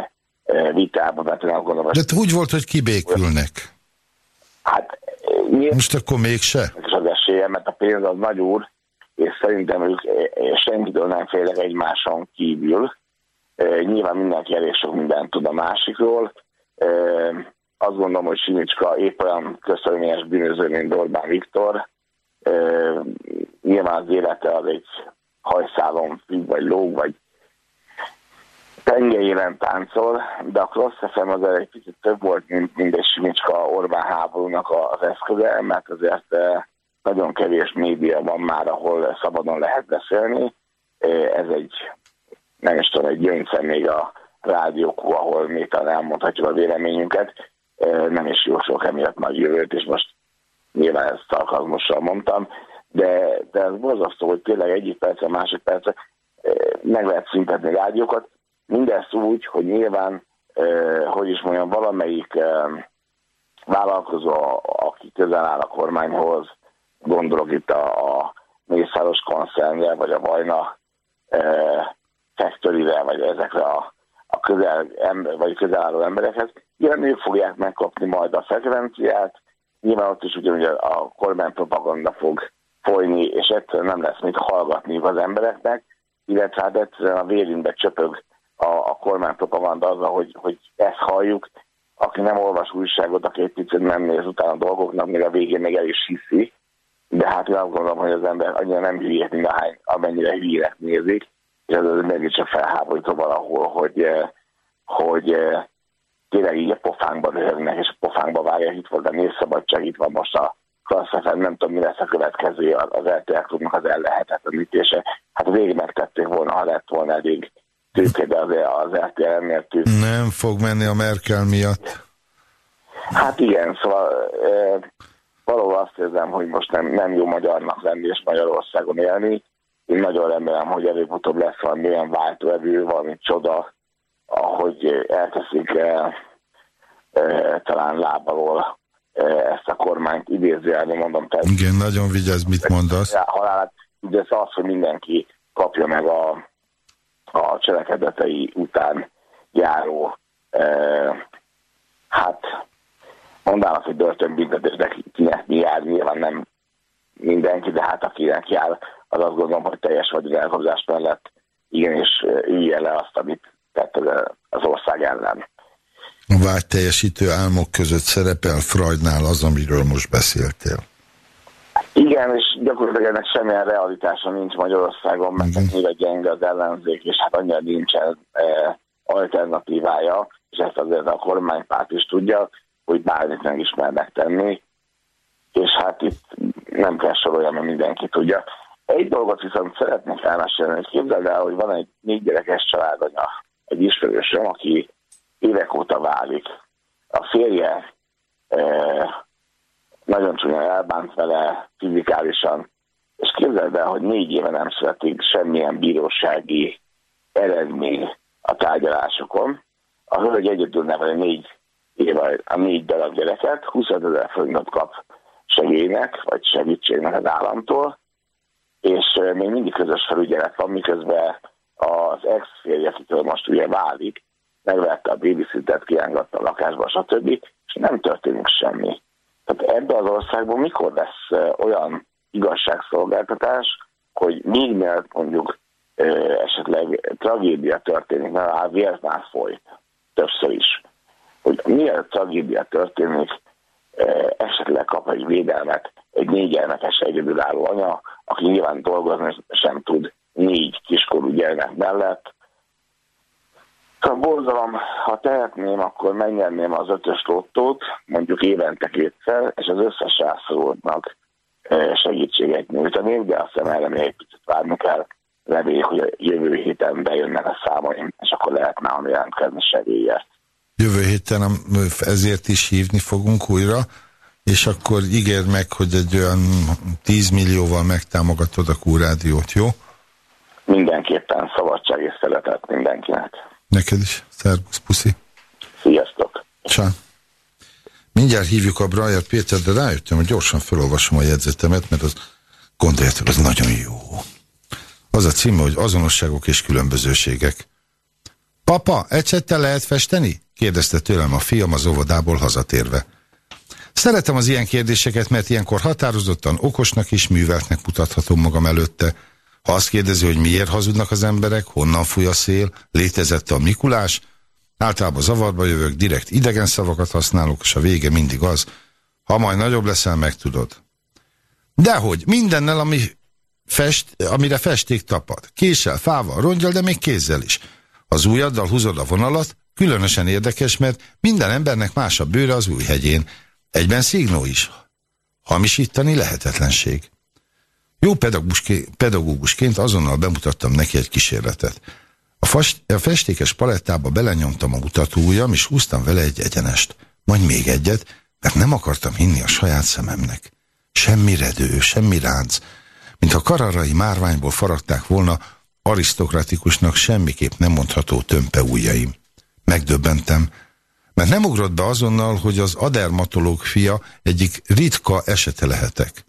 eh, vitába, mert azt gondolom, De úgy volt, hogy kibékülnek. Hát eh, nyilván Most akkor mégse? is az esélye, mert a pénz az nagy úr, és szerintem ők eh, senkitől nem félek egymáson kívül. Eh, Nyilván mindenki elég sok mindent tud a másikról. Eh, Azt gondolom, hogy Simicska épp olyan köztörvényes bűnöző, mint Orbán Viktor. Eh, Nyilván az élete az egy hajszálon függ, vagy lóg, vagy tengelyében táncol, de a Cross FM az egy picit több volt, mint mindegy Simicska Orbán háborúnak a- az eszköze, mert azért eh, nagyon kevés média van már, ahol szabadon lehet beszélni. Eh, Ez egy, nem is tudom, egy gyöngyszem még a rádiókú, ahol még talán elmondhatjuk a véleményünket. Eh, Nem is jó sok emiatt nagy jövőt, és most nyilván ezt szarkazmussal mondtam, de, de ez borzasztó, hogy tényleg egyik percre, másik percre eh, meg lehet szüntetni rádiókat. Mindezt úgy, hogy nyilván, hogy is mondjam, valamelyik vállalkozó, aki közel áll a kormányhoz, gondolok itt a, a Mészáros koncernre, vagy a Vajna Factory-re, vagy ezekre a, a közel, ember, vagy közel álló emberekhez, nyilván ők fogják megkapni majd a frekvenciát, nyilván ott is ugyanúgy a, a kormánypropaganda fog folyni, és egyszerűen nem lesz mit hallgatni az embereknek, illetve hát egyszerűen a vérünkbe csöpög a, a kormánypropaganda azzal, hogy, hogy ezt halljuk, aki nem olvas újságot, aki egy picit nem néz utána a dolgoknak, még a végén még el is hiszi, de hát én azt gondolom, hogy az ember annyira nem hülyék, mint ahány, amennyire hülyének nézik, és ez megint csak felháborító valahol, hogy, eh, hogy eh, tényleg így a pofánkba röhögnek, és a pofánkba várják, itt volt a nézszabadság, itt van most a klasszafán, nem tudom, mi lesz a következő, az RTL klubnak az ellehetetlenítése. Hát végig megtették volna, ha lett volna elég tőke, de azért az RTL tőke. Nem fog menni a Merkel miatt. Hát igen, szóval e, valahol azt érzem, hogy most nem, nem jó magyarnak lenni és Magyarországon élni. Én nagyon remélem, hogy előbb-utóbb lesz valami olyan váltóerő, valami csoda, ahogy elteszik e, e, talán lábalól e, ezt a kormányt idézőjelni, mondom, tehát Igen, nagyon vigyázz, mit mondasz. halálát. Ugye az, hogy mindenki kapja meg a, a cselekedetei után járó e, hát mondanak, hogy börtönbüntetés, de ki- kinek mi jár, nyilván nem mindenki, de hát akinek jár, az azt gondolom, hogy teljes vagy elhozás mellett igenis e, ülje le azt, amit tett az ország ellen. A vágyteljesítő álmok között szerepel Freudnál az, amiről most beszéltél. Igen, és gyakorlatilag ennek semmilyen realitása nincs Magyarországon, mert annyira gyenge az ellenzék, és hát annyira nincsen e, alternatívája, és ezt azért a kormánypárt is tudja, hogy bármit meg is mernek tenni, és hát itt nem kell sorolni, mert mindenki tudja. Egy dolgot viszont szeretnék elmesélni, hogy képzeld el, hogy van egy négy gyerekes családanya, egy ismerősöm, aki évek óta válik. A férje e, nagyon csúnyán elbánt vele fizikálisan, és képzeld el, hogy négy éve nem születik semmilyen bírósági eredmény a tárgyalásokon. A hölgy egyedül neveli négy éve a négy darab gyereket, 20 ezer forintot kap segélynek, vagy segítségnek az államtól, és még mindig közös felügyelet van, miközben az ex-férje, akitől most ugye válik, megvette a babysittert, kiángatta a lakásba, stb., és nem történik semmi. Tehát ebben az országban mikor lesz olyan igazságszolgáltatás, hogy még mielőtt mondjuk esetleg tragédia történik, mert vért már folyt, többször is, hogy mielőtt tragédia történik, esetleg kap egy védelmet egy négy gyermekes egyedülálló anya, aki nyilván dolgozni sem tud négy kiskorú gyermek mellett. A borzalom, ha tehetném, akkor megnyerném az ötös lottót, mondjuk évente kétszer, és az összes rászorultnak segítséget nyújtanék, de azt hiszem erre még egy picit várni kell. Reméljük, hogy a jövő héten bejönnek a számaim, és akkor lehet nálam jelentkezni segélyért. Jövő héten ezért is hívni fogunk újra, és akkor ígérd meg, hogy egy olyan 10 millióval megtámogatod a Q-rádiót, jó? Mindenképpen szabadság és szeretet mindenkinek. Neked is. Szervusz, puszi. Sziasztok! Csá. Mindjárt hívjuk a Brajer Péter, de rájöttem, hogy gyorsan felolvasom a jegyzetemet, mert az, gondoljátok, az nagyon jó. Az a címe, hogy azonosságok és különbözőségek. Papa, ecsettel lehet festeni? kérdezte tőlem a fiam az óvodából hazatérve. Szeretem az ilyen kérdéseket, mert ilyenkor határozottan okosnak és műveltnek mutathatom magam előtte. Ha azt kérdezi, hogy miért hazudnak az emberek, honnan fúj a szél, létezett a Mikulás, általában zavarba jövök, direkt idegen szavakat használok, és a vége mindig az, ha majd nagyobb leszel, megtudod. Dehogy, mindennel, ami fest, amire festék tapad. Késsel, fával, rongyal, de még kézzel is. az ujjaddal húzod a vonalat, különösen érdekes, mert minden embernek más a bőre az új hegyén. Egyben szignó is. Hamisítani lehetetlenség. Jó pedagógusként, azonnal bemutattam neki egy kísérletet. A, fas, a festékes palettába belenyomtam a mutatóujjam, és húztam vele egy egyenest. Majd még egyet, mert nem akartam hinni a saját szememnek. Semmi redő, semmi ránc, mintha kararai márványból faragták volna arisztokratikusnak semmiképp nem mondható tömpe ujjaim. Megdöbbentem, mert nem ugrott be azonnal, hogy az adermatológ fia egyik ritka esete lehetek.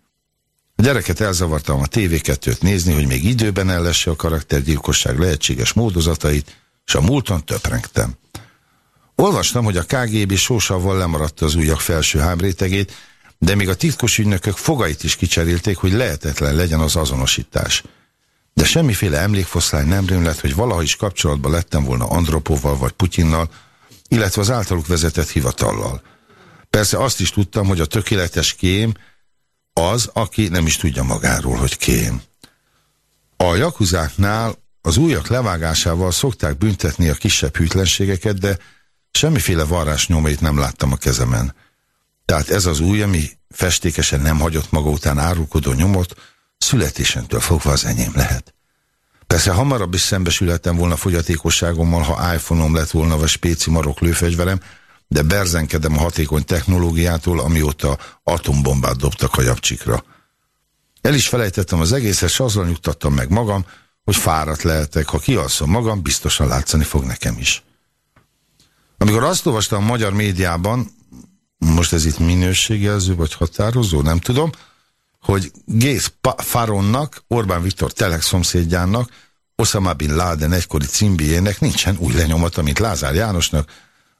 A gyereket elzavartam a TV2-t nézni, hogy még időben ellesse a karaktergyilkosság lehetséges módozatait, és a múlton töprengtem. Olvastam, hogy a KGB sósavval lemaradta az ujjak felső hábrétegét, de még a titkos ügynökök fogait is kicserélték, hogy lehetetlen legyen az azonosítás. De semmiféle emlékfoszlány nem rémlett, hogy valaha is kapcsolatban lettem volna Andropovval vagy Putyinnal, illetve az általuk vezetett hivatallal. Persze azt is tudtam, hogy a tökéletes kém az, aki nem is tudja magáról, hogy kém. A jakuzáknál az újak levágásával szokták büntetni a kisebb hűtlenségeket, de semmiféle varrás nyomait nem láttam a kezemen. Tehát ez az új, ami festékesen nem hagyott maga után árulkodó nyomot, születésentől fogva az enyém lehet. Persze hamarabb is szembesülhettem volna fogyatékosságommal, ha iPhone-om lett volna, vagy spéci marok lőfegyverem, de berzenkedem a hatékony technológiától, amióta atombombát dobtak a japcsikra. El is felejtettem az egészet, s azzal nyugtattam meg magam, hogy fáradt lehetek, ha kialszom magam, biztosan látszani fog nekem is. Amikor azt olvastam a magyar médiában, most ez itt minőségjelző vagy határozó, nem tudom, hogy Gész Faronnak, Orbán Viktor Telex szomszédjának, Osama Bin Laden egykori címbijének nincsen új lenyomata, mint Lázár Jánosnak,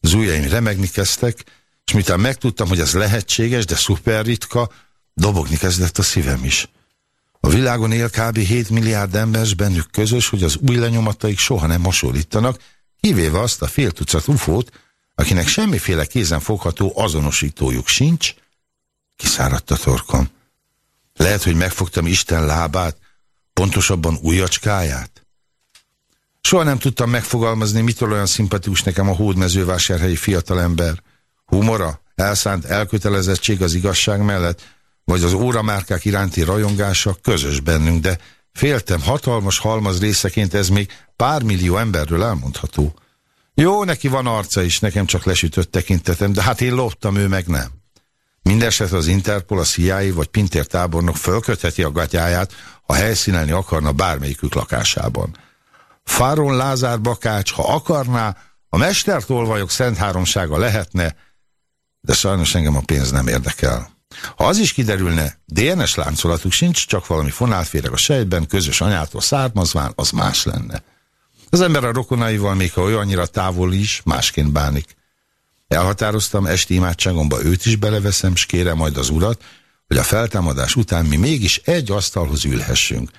az ujjaim remegni kezdtek, és miután megtudtam, hogy ez lehetséges, de szuper ritka, dobogni kezdett a szívem is. A világon él kb. 7 milliárd ember, s bennük közös, hogy az új lenyomataik soha nem hasonlítanak, kivéve azt a fél tucat ufót, akinek semmiféle kézen fogható azonosítójuk sincs, kiszáradt a torkom. Lehet, hogy megfogtam Isten lábát, pontosabban ujjacskáját? Soha nem tudtam megfogalmazni, mitől olyan szimpatikus nekem a hódmezővásárhelyi fiatalember. Humora, elszánt elkötelezettség az igazság mellett, vagy az óramárkák iránti rajongása közös bennünk, de féltem, hatalmas halmaz részeként ez még pár millió emberről elmondható. Jó, neki van arca is, nekem csak lesütött tekintetem, de hát én loptam, ő meg nem. Mindenesetre az Interpol, a CIA vagy Pintér tábornok fölkötheti a gatyáját, ha helyszínelni akarna bármelyikük lakásában. Fáron Lázár Bakács, ha akarná, a mestertolvajok szent háromsága lehetne, de sajnos engem a pénz nem érdekel. Ha az is kiderülne, DNS láncolatuk sincs, csak valami fonálféreg a sejtben, közös anyától származván, az más lenne. Az ember a rokonaival, még ha olyannyira távol is, másként bánik. Elhatároztam, esti imádságomba őt is beleveszem, s kérem majd az urat, hogy a feltámadás után mi mégis egy asztalhoz ülhessünk.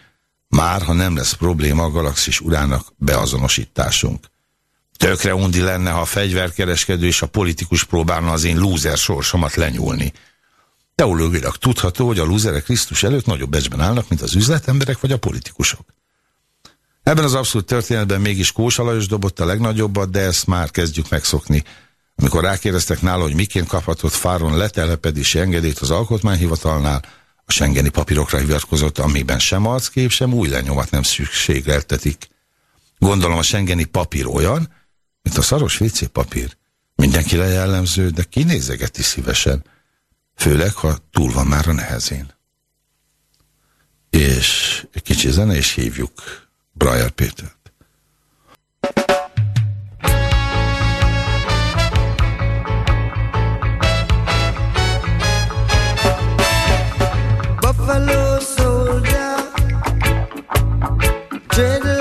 Már, ha nem lesz probléma a galaxis urának beazonosításunk. Tökre undi lenne, ha a fegyverkereskedő és a politikus próbálna az én lúzer sorsomat lenyúlni. Teológilag tudható, hogy a lúzerek Krisztus előtt nagyobb becsben állnak, mint az üzletemberek vagy a politikusok. Ebben az abszolút történetben mégis Kósa Lajos dobott a legnagyobbat, de ezt már kezdjük megszokni. Amikor rákérdeztek nála, hogy miként kaphatott Fáron letelepedési engedélyt az alkotmányhivatalnál, a sengeni papírokra hivatkozott, amiben sem arckép, sem új lenyomat nem szükségeltetik. Gondolom a sengeni papír olyan, mint a szaros WC papír. Mindenkire jellemző, de kinézegeti szívesen. Főleg, ha túl van már a nehezén. És egy kicsi zene, és hívjuk Brian Pétert. Did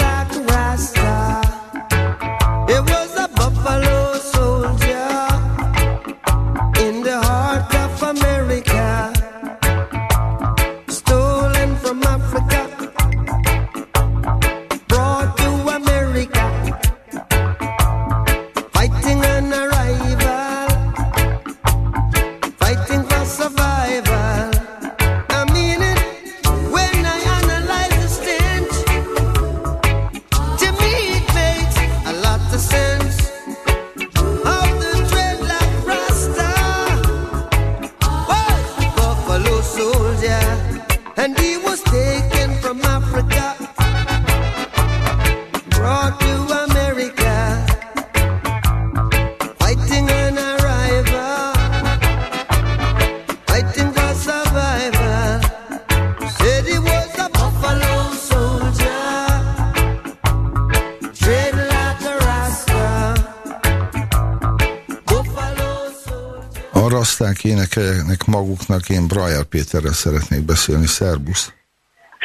paraszták énekeljenek maguknak, én Brajer Péterrel szeretnék beszélni, szerbusz.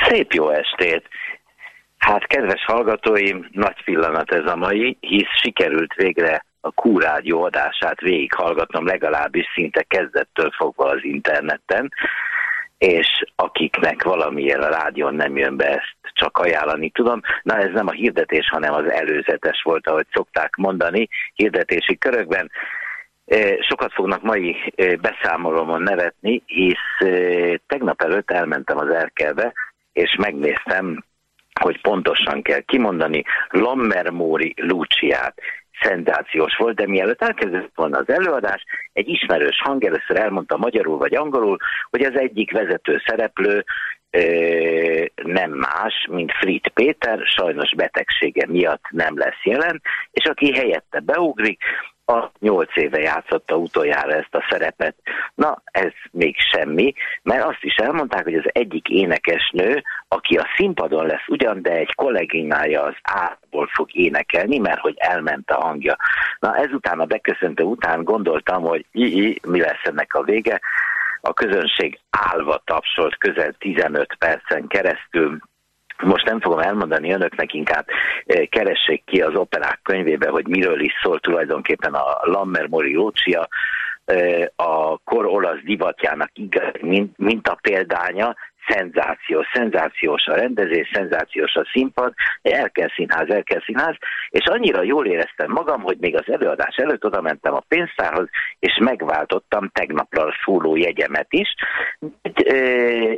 Szép jó estét! Hát, kedves hallgatóim, nagy pillanat ez a mai, hisz sikerült végre a Q rádió adását végighallgatnom legalábbis szinte kezdettől fogva az interneten, és akiknek valamilyen a rádión nem jön be, ezt csak ajánlani tudom. Na ez nem a hirdetés, hanem az előzetes volt, ahogy szokták mondani hirdetési körökben. Eh, Sokat fognak mai eh, beszámolomon nevetni, hisz eh, tegnap előtt elmentem az Erkelbe, és megnéztem, hogy pontosan kell kimondani, Lammermóri Luciát. Szenzációs volt, de mielőtt elkezdett volna az előadás, egy ismerős hang először elmondta magyarul vagy angolul, hogy az egyik vezető szereplő ö, nem más, mint Frit Péter, sajnos betegsége miatt nem lesz jelen, és aki helyette beugrik, a nyolc éve játszotta utoljára ezt a szerepet. Na, ez még semmi, mert azt is elmondták, hogy az egyik énekesnő, aki a színpadon lesz ugyan, de egy kolléginája az átból fog énekelni, mert hogy elment a hangja. Na, ezután a beköszöntő után gondoltam, hogy i mi lesz ennek a vége. A közönség állva tapsolt közel 15 percen keresztül, most nem fogom elmondani önöknek, inkább eh, keressék ki az operák könyvébe, hogy miről is szól tulajdonképpen a Lammer Mori Lucia, eh, a kor olasz divatjának igaz, mint, a példánya, szenzációs, szenzációs a rendezés, szenzációs a színpad, Erkel színház, Erkel színház, és annyira jól éreztem magam, hogy még az előadás előtt oda mentem a pénztárhoz, és megváltottam tegnapra szóló jegyemet is. Eh,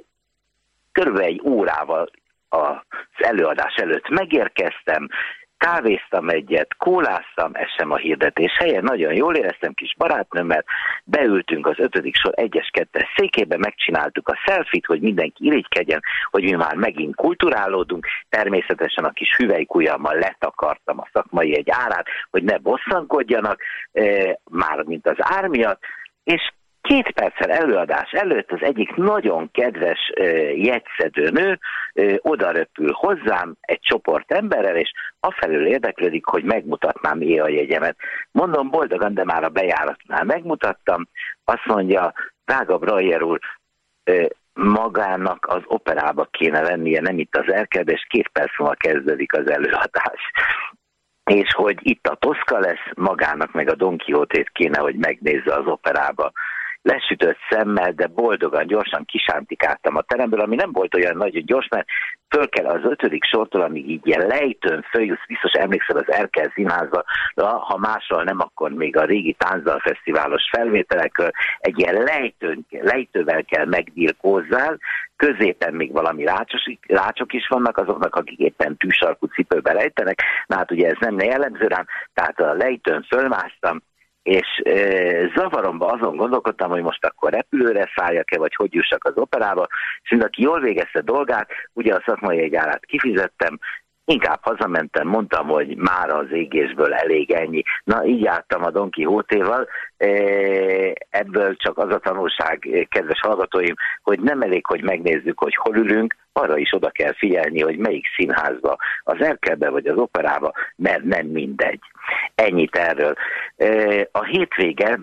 Körülbelül egy órával az előadás előtt megérkeztem, kávéztam egyet, kóláztam, ez sem a hirdetés helyen, nagyon jól éreztem kis barátnőmmel, beültünk az ötödik sor egyes kettes székébe, megcsináltuk a selfit, hogy mindenki irigykedjen, hogy mi már megint kulturálódunk, természetesen a kis hüvelykujjammal letakartam a szakmai egy árát, hogy ne bosszankodjanak, eh, már mint az ár miatt, és Két perccel előadás előtt az egyik nagyon kedves jegyszedő nő uh, oda röpül hozzám egy csoport emberrel, és afelől érdeklődik, hogy megmutatnám éjjel a jegyemet. Mondom, boldogan, de már a bejáratnál megmutattam. Azt mondja, drága Brajer úr, magának az operába kéne lennie, nem itt az erkelbe, és két perc múlva kezdődik az előadás és hogy itt a Toszka lesz, magának meg a Don Quixote-t kéne, hogy megnézze az operába lesütött szemmel, de boldogan, gyorsan kisántikáltam a teremből, ami nem volt olyan nagyon gyors, mert föl kell az ötödik sortól, amíg így ilyen lejtőn följussz, biztos emlékszel az Erkel színházba, de ha másról nem, akkor még a régi Tánzal Fesztiválos felvételekről. Egy ilyen lejtőn, lejtővel kell megdirkózzál, középen még valami rácsos, rácsok is vannak, azoknak, akik éppen tűsarkú cipőbe lejtenek, na hát ugye ez nem jellemző rám, tehát a lejtőn fölmásztam, és e, zavaromba azon gondolkodtam, hogy most akkor repülőre szálljak-e, vagy hogy jussak az operába, és mind jól végezte dolgát, ugye a szakmai egyárát kifizettem, inkább hazamentem, mondtam, hogy már az égésből elég ennyi. Na, így jártam a Don Quixote-val, E, ebből csak az a tanulság, eh, kedves hallgatóim, hogy nem elég, hogy megnézzük, hogy hol ülünk, arra is oda kell figyelni, hogy melyik színházba, az Erkelbe vagy az operába, mert nem mindegy. Ennyit erről. E, A hétvége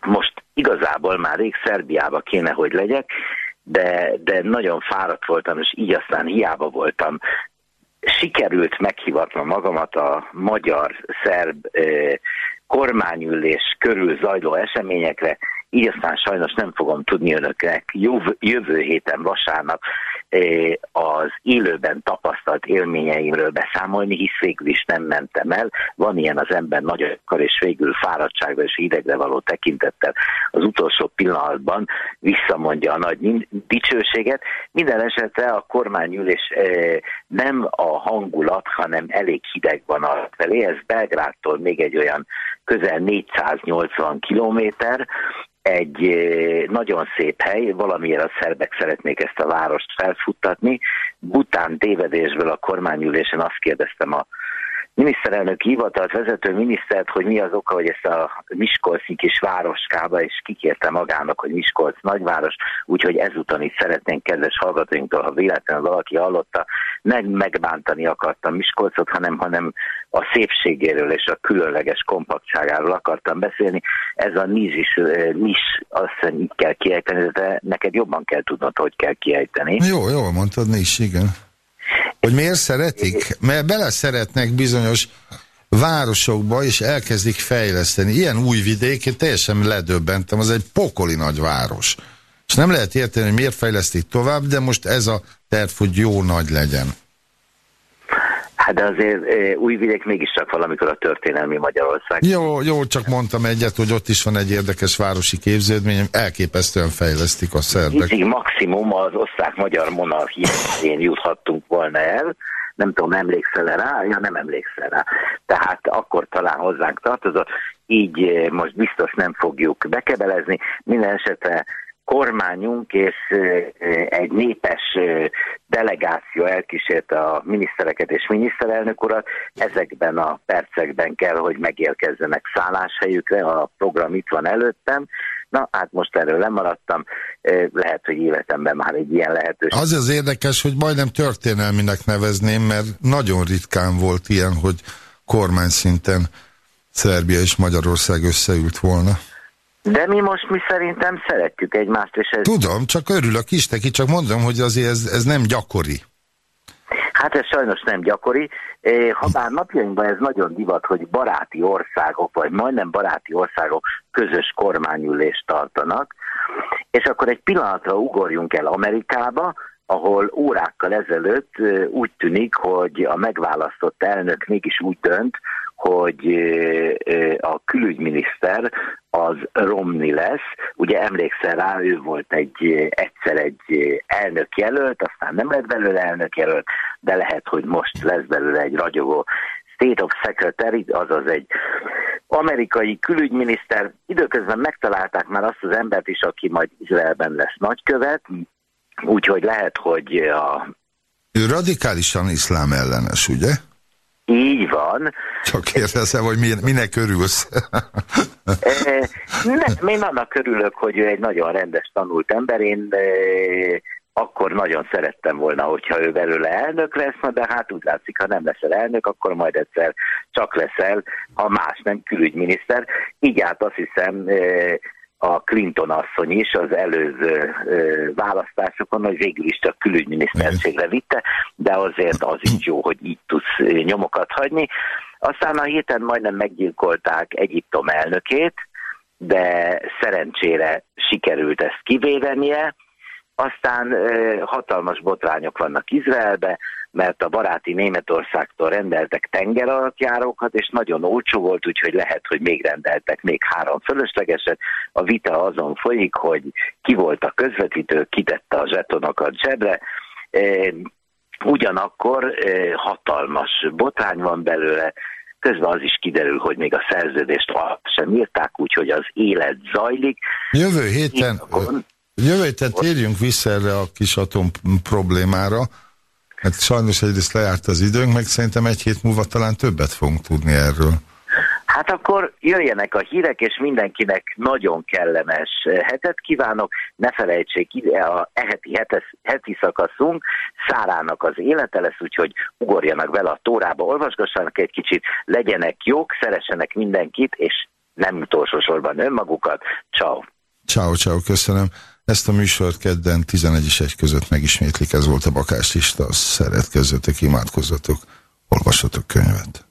most igazából már rég Szerbiába kéne, hogy legyek, de, de nagyon fáradt voltam, és így aztán hiába voltam. Sikerült meghivatnom magamat a magyar-szerb kormányülés körül zajló eseményekre, így aztán sajnos nem fogom tudni önöknek jövő, héten vasárnap az élőben tapasztalt élményeimről beszámolni, hisz végül is nem mentem el. Van ilyen az ember nagyon akar, és végül fáradtságra és idegre való tekintettel az utolsó pillanatban visszamondja a nagy dicsőséget. Minden esetre a kormányülés nem a hangulat, hanem elég hideg van a felé. Ez Belgrádtól még egy olyan közel 480 kilométer, egy nagyon szép hely, valamiért a szerbek szeretnék ezt a várost felfuttatni. Bután tévedésből a kormányülésen azt kérdeztem a miniszterelnök hivatalt vezető minisztert, hogy mi az oka, hogy ezt a Miskolci kis városkába, és kikérte magának, hogy Miskolc nagyváros, úgyhogy ezúton is szeretnénk kedves hallgatóinktól, ha véletlenül valaki hallotta, nem megbántani akartam Miskolcot, hanem, hanem a szépségéről és a különleges kompaktságáról akartam beszélni. Ez a níz is, nis, azt így kell kiejteni, de neked jobban kell tudnod, hogy kell kiejteni. Jó, jól mondtad, mi is, igen. Hogy miért szeretik? Mert bele szeretnek bizonyos városokba, és elkezdik fejleszteni. Ilyen új vidék, én teljesen ledöbbentem, az egy pokoli nagy város. És nem lehet érteni, hogy miért fejlesztik tovább, de most ez a terv, hogy jó nagy legyen. Hát de azért eh, Újvidék mégiscsak valamikor a történelmi Magyarország. Jó, jó, csak mondtam egyet, hogy ott is van egy érdekes városi képződmény, elképesztően fejlesztik a szerbek. Így maximum az osztrák-magyar monarchián juthattunk volna el, nem tudom, emlékszel rá? Ja, nem emlékszel rá. Tehát akkor talán hozzánk tartozott, így eh, most biztos nem fogjuk bekebelezni. Minden esetre kormányunk és eh, egy népes eh, delegáció elkísérte a minisztereket és miniszterelnök urat. Ezekben a percekben kell, hogy megérkezzenek szálláshelyükre, a program itt van előttem. Na, hát most erről lemaradtam, Eh, lehet, hogy életemben már egy ilyen lehetőség. Az az érdekes, hogy majdnem történelminek nevezném, mert nagyon ritkán volt ilyen, hogy kormány szinten Szerbia és Magyarország összeült volna. De mi most mi szerintem szeretjük egymást, és ez, Tudom, csak örülök is neki, csak mondom, hogy azért ez, ez nem gyakori. Hát ez sajnos nem gyakori. Ha bár napjainkban ez nagyon divat, hogy baráti országok, vagy majdnem baráti országok közös kormányülést tartanak, és akkor egy pillanatra ugorjunk el Amerikába, ahol órákkal ezelőtt úgy tűnik, hogy a megválasztott elnök mégis úgy dönt, hogy a külügyminiszter az Romney lesz. Ugye emlékszel rá, ő volt egy egyszer egy elnök jelölt, aztán nem lett belőle elnök jelölt, de lehet, hogy most lesz belőle egy ragyogó State of Secretary, azaz egy amerikai külügyminiszter. Időközben megtalálták már azt az embert is, aki majd Izraelben lesz nagykövet, úgyhogy lehet, hogy a, Ő radikálisan iszlám ellenes, ugye? Így van. Csak kérdezem, hogy mi, minek örülsz. Nem, én annak örülök, hogy ő egy nagyon rendes, tanult ember. Én akkor nagyon szerettem volna, hogyha ő belőle elnök lesz, de hát úgy látszik, ha nem leszel elnök, akkor majd egyszer csak leszel, ha más nem külügyminiszter. Így át azt hiszem a Clinton asszony is az előző választásokon, hogy végül is csak külügyminiszterségre vitte, de azért az is jó, hogy így tudsz nyomokat hagyni. Aztán a héten majdnem meggyilkolták Egyiptom elnökét, de szerencsére sikerült ezt kivédenie. Aztán ö, hatalmas botrányok vannak Izraelbe, mert a baráti Németországtól rendeltek tengeralattjárókat, és nagyon olcsó volt, úgyhogy lehet, hogy még rendeltek még három fölöslegeset. A vita azon folyik, hogy ki volt a közvetítő, ki tette a zsetonokat zsebre. Ugyanakkor hatalmas botrány van belőle, közben az is kiderül, hogy még a szerződést sem írták, úgyhogy az élet zajlik. Jövő héten, jövő héten térjünk vissza erre a kis atom problémára. Hát sajnos egyrészt lejárt az időnk, meg szerintem egy hét múlva talán többet fogunk tudni erről. Hát akkor jöjjenek a hírek, és mindenkinek nagyon kellemes hetet kívánok. Ne felejtsék, ide a eheti hetes, heti szakaszunk Szárának az élete lesz, úgyhogy ugorjanak vele a tórába, olvasgassanak egy kicsit, legyenek jók, szeressenek mindenkit, és nem utolsó sorban önmagukat. Ciao. Ciao, ciao, köszönöm. Ezt a műsort kedden 11 és 1 között megismétlik, ez volt a bakáslista, szeretkezzetek, imádkozzatok, olvassatok könyvet.